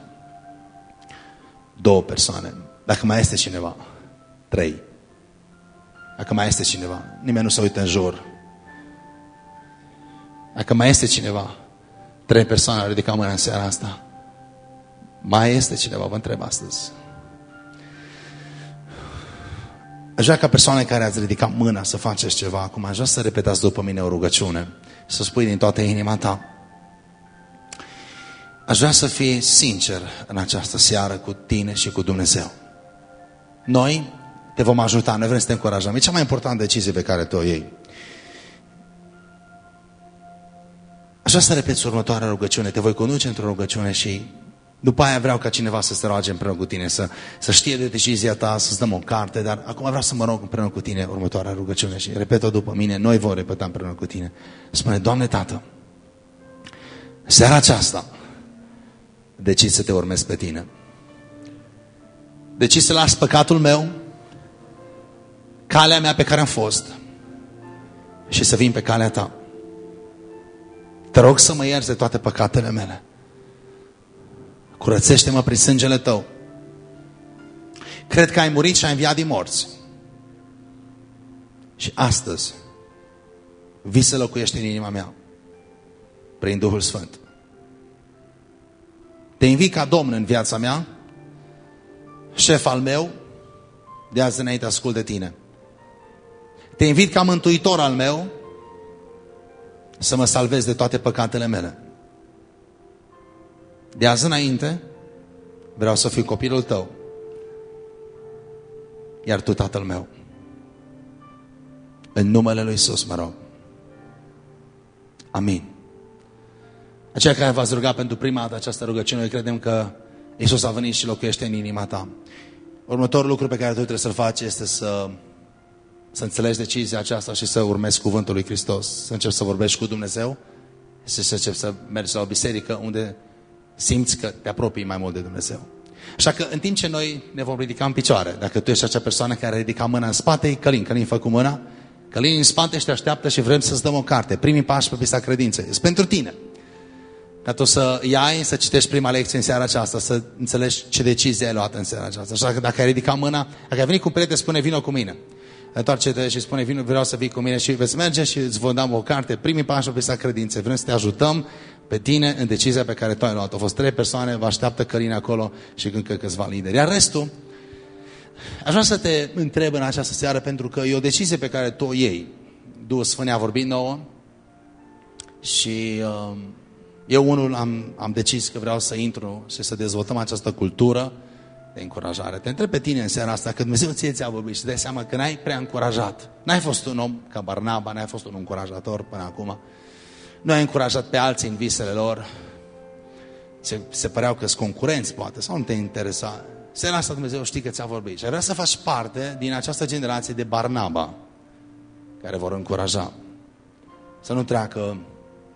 Două persoane. Dacă mai este cineva, trei. Dacă mai este cineva, nimeni nu se uită în jur. Dacă mai este cineva, trei persoane au ridicat mâna în seara asta. Mai este cineva, vă întreb astăzi. Aș vrea ca persoane care ați ridicat mâna să faceți ceva acum, aș vrea să repetați după mine o rugăciune, să spui din toată inima ta. Aș vrea să fii sincer în această seară cu tine și cu Dumnezeu. Noi te vom ajuta, noi vrem să te încurajăm. E cea mai importantă decizie pe care tu o iei. Așa să repeți următoarea rugăciune. Te voi conduce într-o rugăciune și după aia vreau ca cineva să se roage împreună cu tine, să, să știe de decizia ta, să-ți dăm o carte, dar acum vreau să mă rog împreună cu tine următoarea rugăciune și repet-o după mine, noi vom repeta împreună cu tine. Spune, Doamne Tată, seara aceasta decid să te urmez pe tine. Decid să las păcatul meu, calea mea pe care am fost și să vin pe calea ta. Te rog să mă ierți de toate păcatele mele. Curățește-mă prin sângele tău. Cred că ai murit și ai înviat din morți. Și astăzi vii să locuiești în inima mea prin Duhul Sfânt. Te invit ca Domn în viața mea, șef al meu, de azi înainte ascult de tine. Te invit ca mântuitor al meu să mă salvezi de toate păcatele mele. De azi înainte vreau să fiu copilul tău, iar tu tatăl meu. În numele Lui Iisus mă rog. Amin. Aceia care v-ați rugat pentru prima dată această rugăciune, noi credem că Iisus a venit și locuiește în inima ta. Următorul lucru pe care tu trebuie să-l faci este să, să înțelegi decizia aceasta și să urmezi cuvântul lui Hristos. Să începi să vorbești cu Dumnezeu și să începi să mergi la o biserică unde simți că te apropii mai mult de Dumnezeu. Așa că în timp ce noi ne vom ridica în picioare, dacă tu ești acea persoană care ridica mâna în spate, Călin, Călin, fă cu mâna, Călin în spate și te așteaptă și vrem să-ți dăm o carte, primii pași pe pista credinței. Este pentru tine. Ca tu să iai, să citești prima lecție în seara aceasta, să înțelegi ce decizie ai luat în seara aceasta. Așa că dacă ai ridicat mâna, dacă ai venit cu un prieten, spune vină cu mine. Întoarce-te și spune vino, vreau să vii cu mine și veți merge și îți vom da o carte, primii pași pe pista credinței. Vrem să te ajutăm pe tine în decizia pe care tu ai luat. Au fost trei persoane, vă așteaptă Căline acolo și încă câțiva lideri. Iar restul, aș vrea să te întreb în această seară, pentru că e o decizie pe care tu o iei. Duhul Sfânt a vorbit nouă și uh, eu unul am, am decis că vreau să intru și să dezvoltăm această cultură de încurajare. Te întreb pe tine în seara asta, că Dumnezeu ție ți-a vorbit și dai seama că n-ai prea încurajat. N-ai fost un om ca Barnaba, n-ai fost un încurajator până acum. Nu ai încurajat pe alții în visele lor. Se, se păreau că sunt concurenți, poate, sau nu te interesa. Seara asta Dumnezeu știe că ți-a vorbit. Și vrea să faci parte din această generație de Barnaba care vor încuraja. Să nu treacă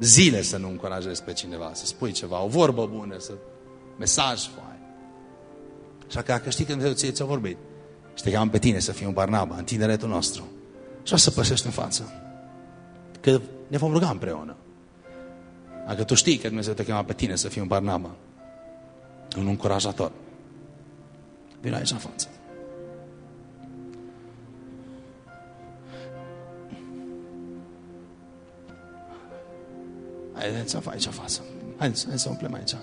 zile să nu încurajezi pe cineva, să spui ceva, o vorbă bună, să mesaj fain. Așa că dacă știi că Dumnezeu ție ți-a vorbit și te cheamă pe tine să fii un Barnaba în tineretul nostru, și o să pășești în față. Că ne vom ruga împreună. Dacă tu știi că Dumnezeu te cheamă pe tine să fii un Barnaba, un încurajator, vine aici în față. Haideți să aici în față. Haideți, haideți să umplem aici.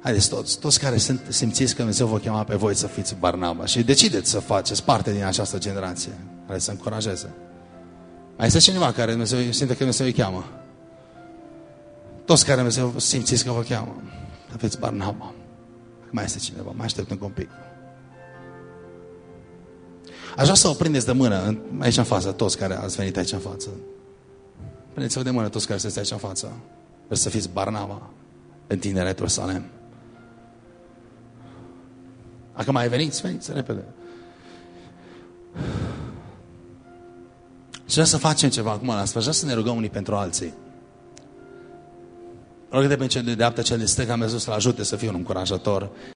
Haideți toți, toți care sunt, simțiți că Dumnezeu vă chema pe voi să fiți Barnaba și decideți să faceți parte din această generație care să încurajeze. Mai este cineva care Dumnezeu, simte că Dumnezeu îi cheamă. Toți care Dumnezeu simțiți că vă cheamă. Să fiți Barnaba. Mai este cineva, mai aștept un pic. Aș vrea să o prindeți de mână aici în față, toți care ați venit aici în față. Prindeți-vă de mână toți care sunteți aici în față. Vreți să fiți Barnaba în tineretul Salem. Dacă mai veniți, veniți repede. Și vrea să facem ceva acum la asta. Vrea să ne rugăm unii pentru alții. Rog de pe cel de dreapta, cel de stânga, Dumnezeu să-l ajute să fie un încurajator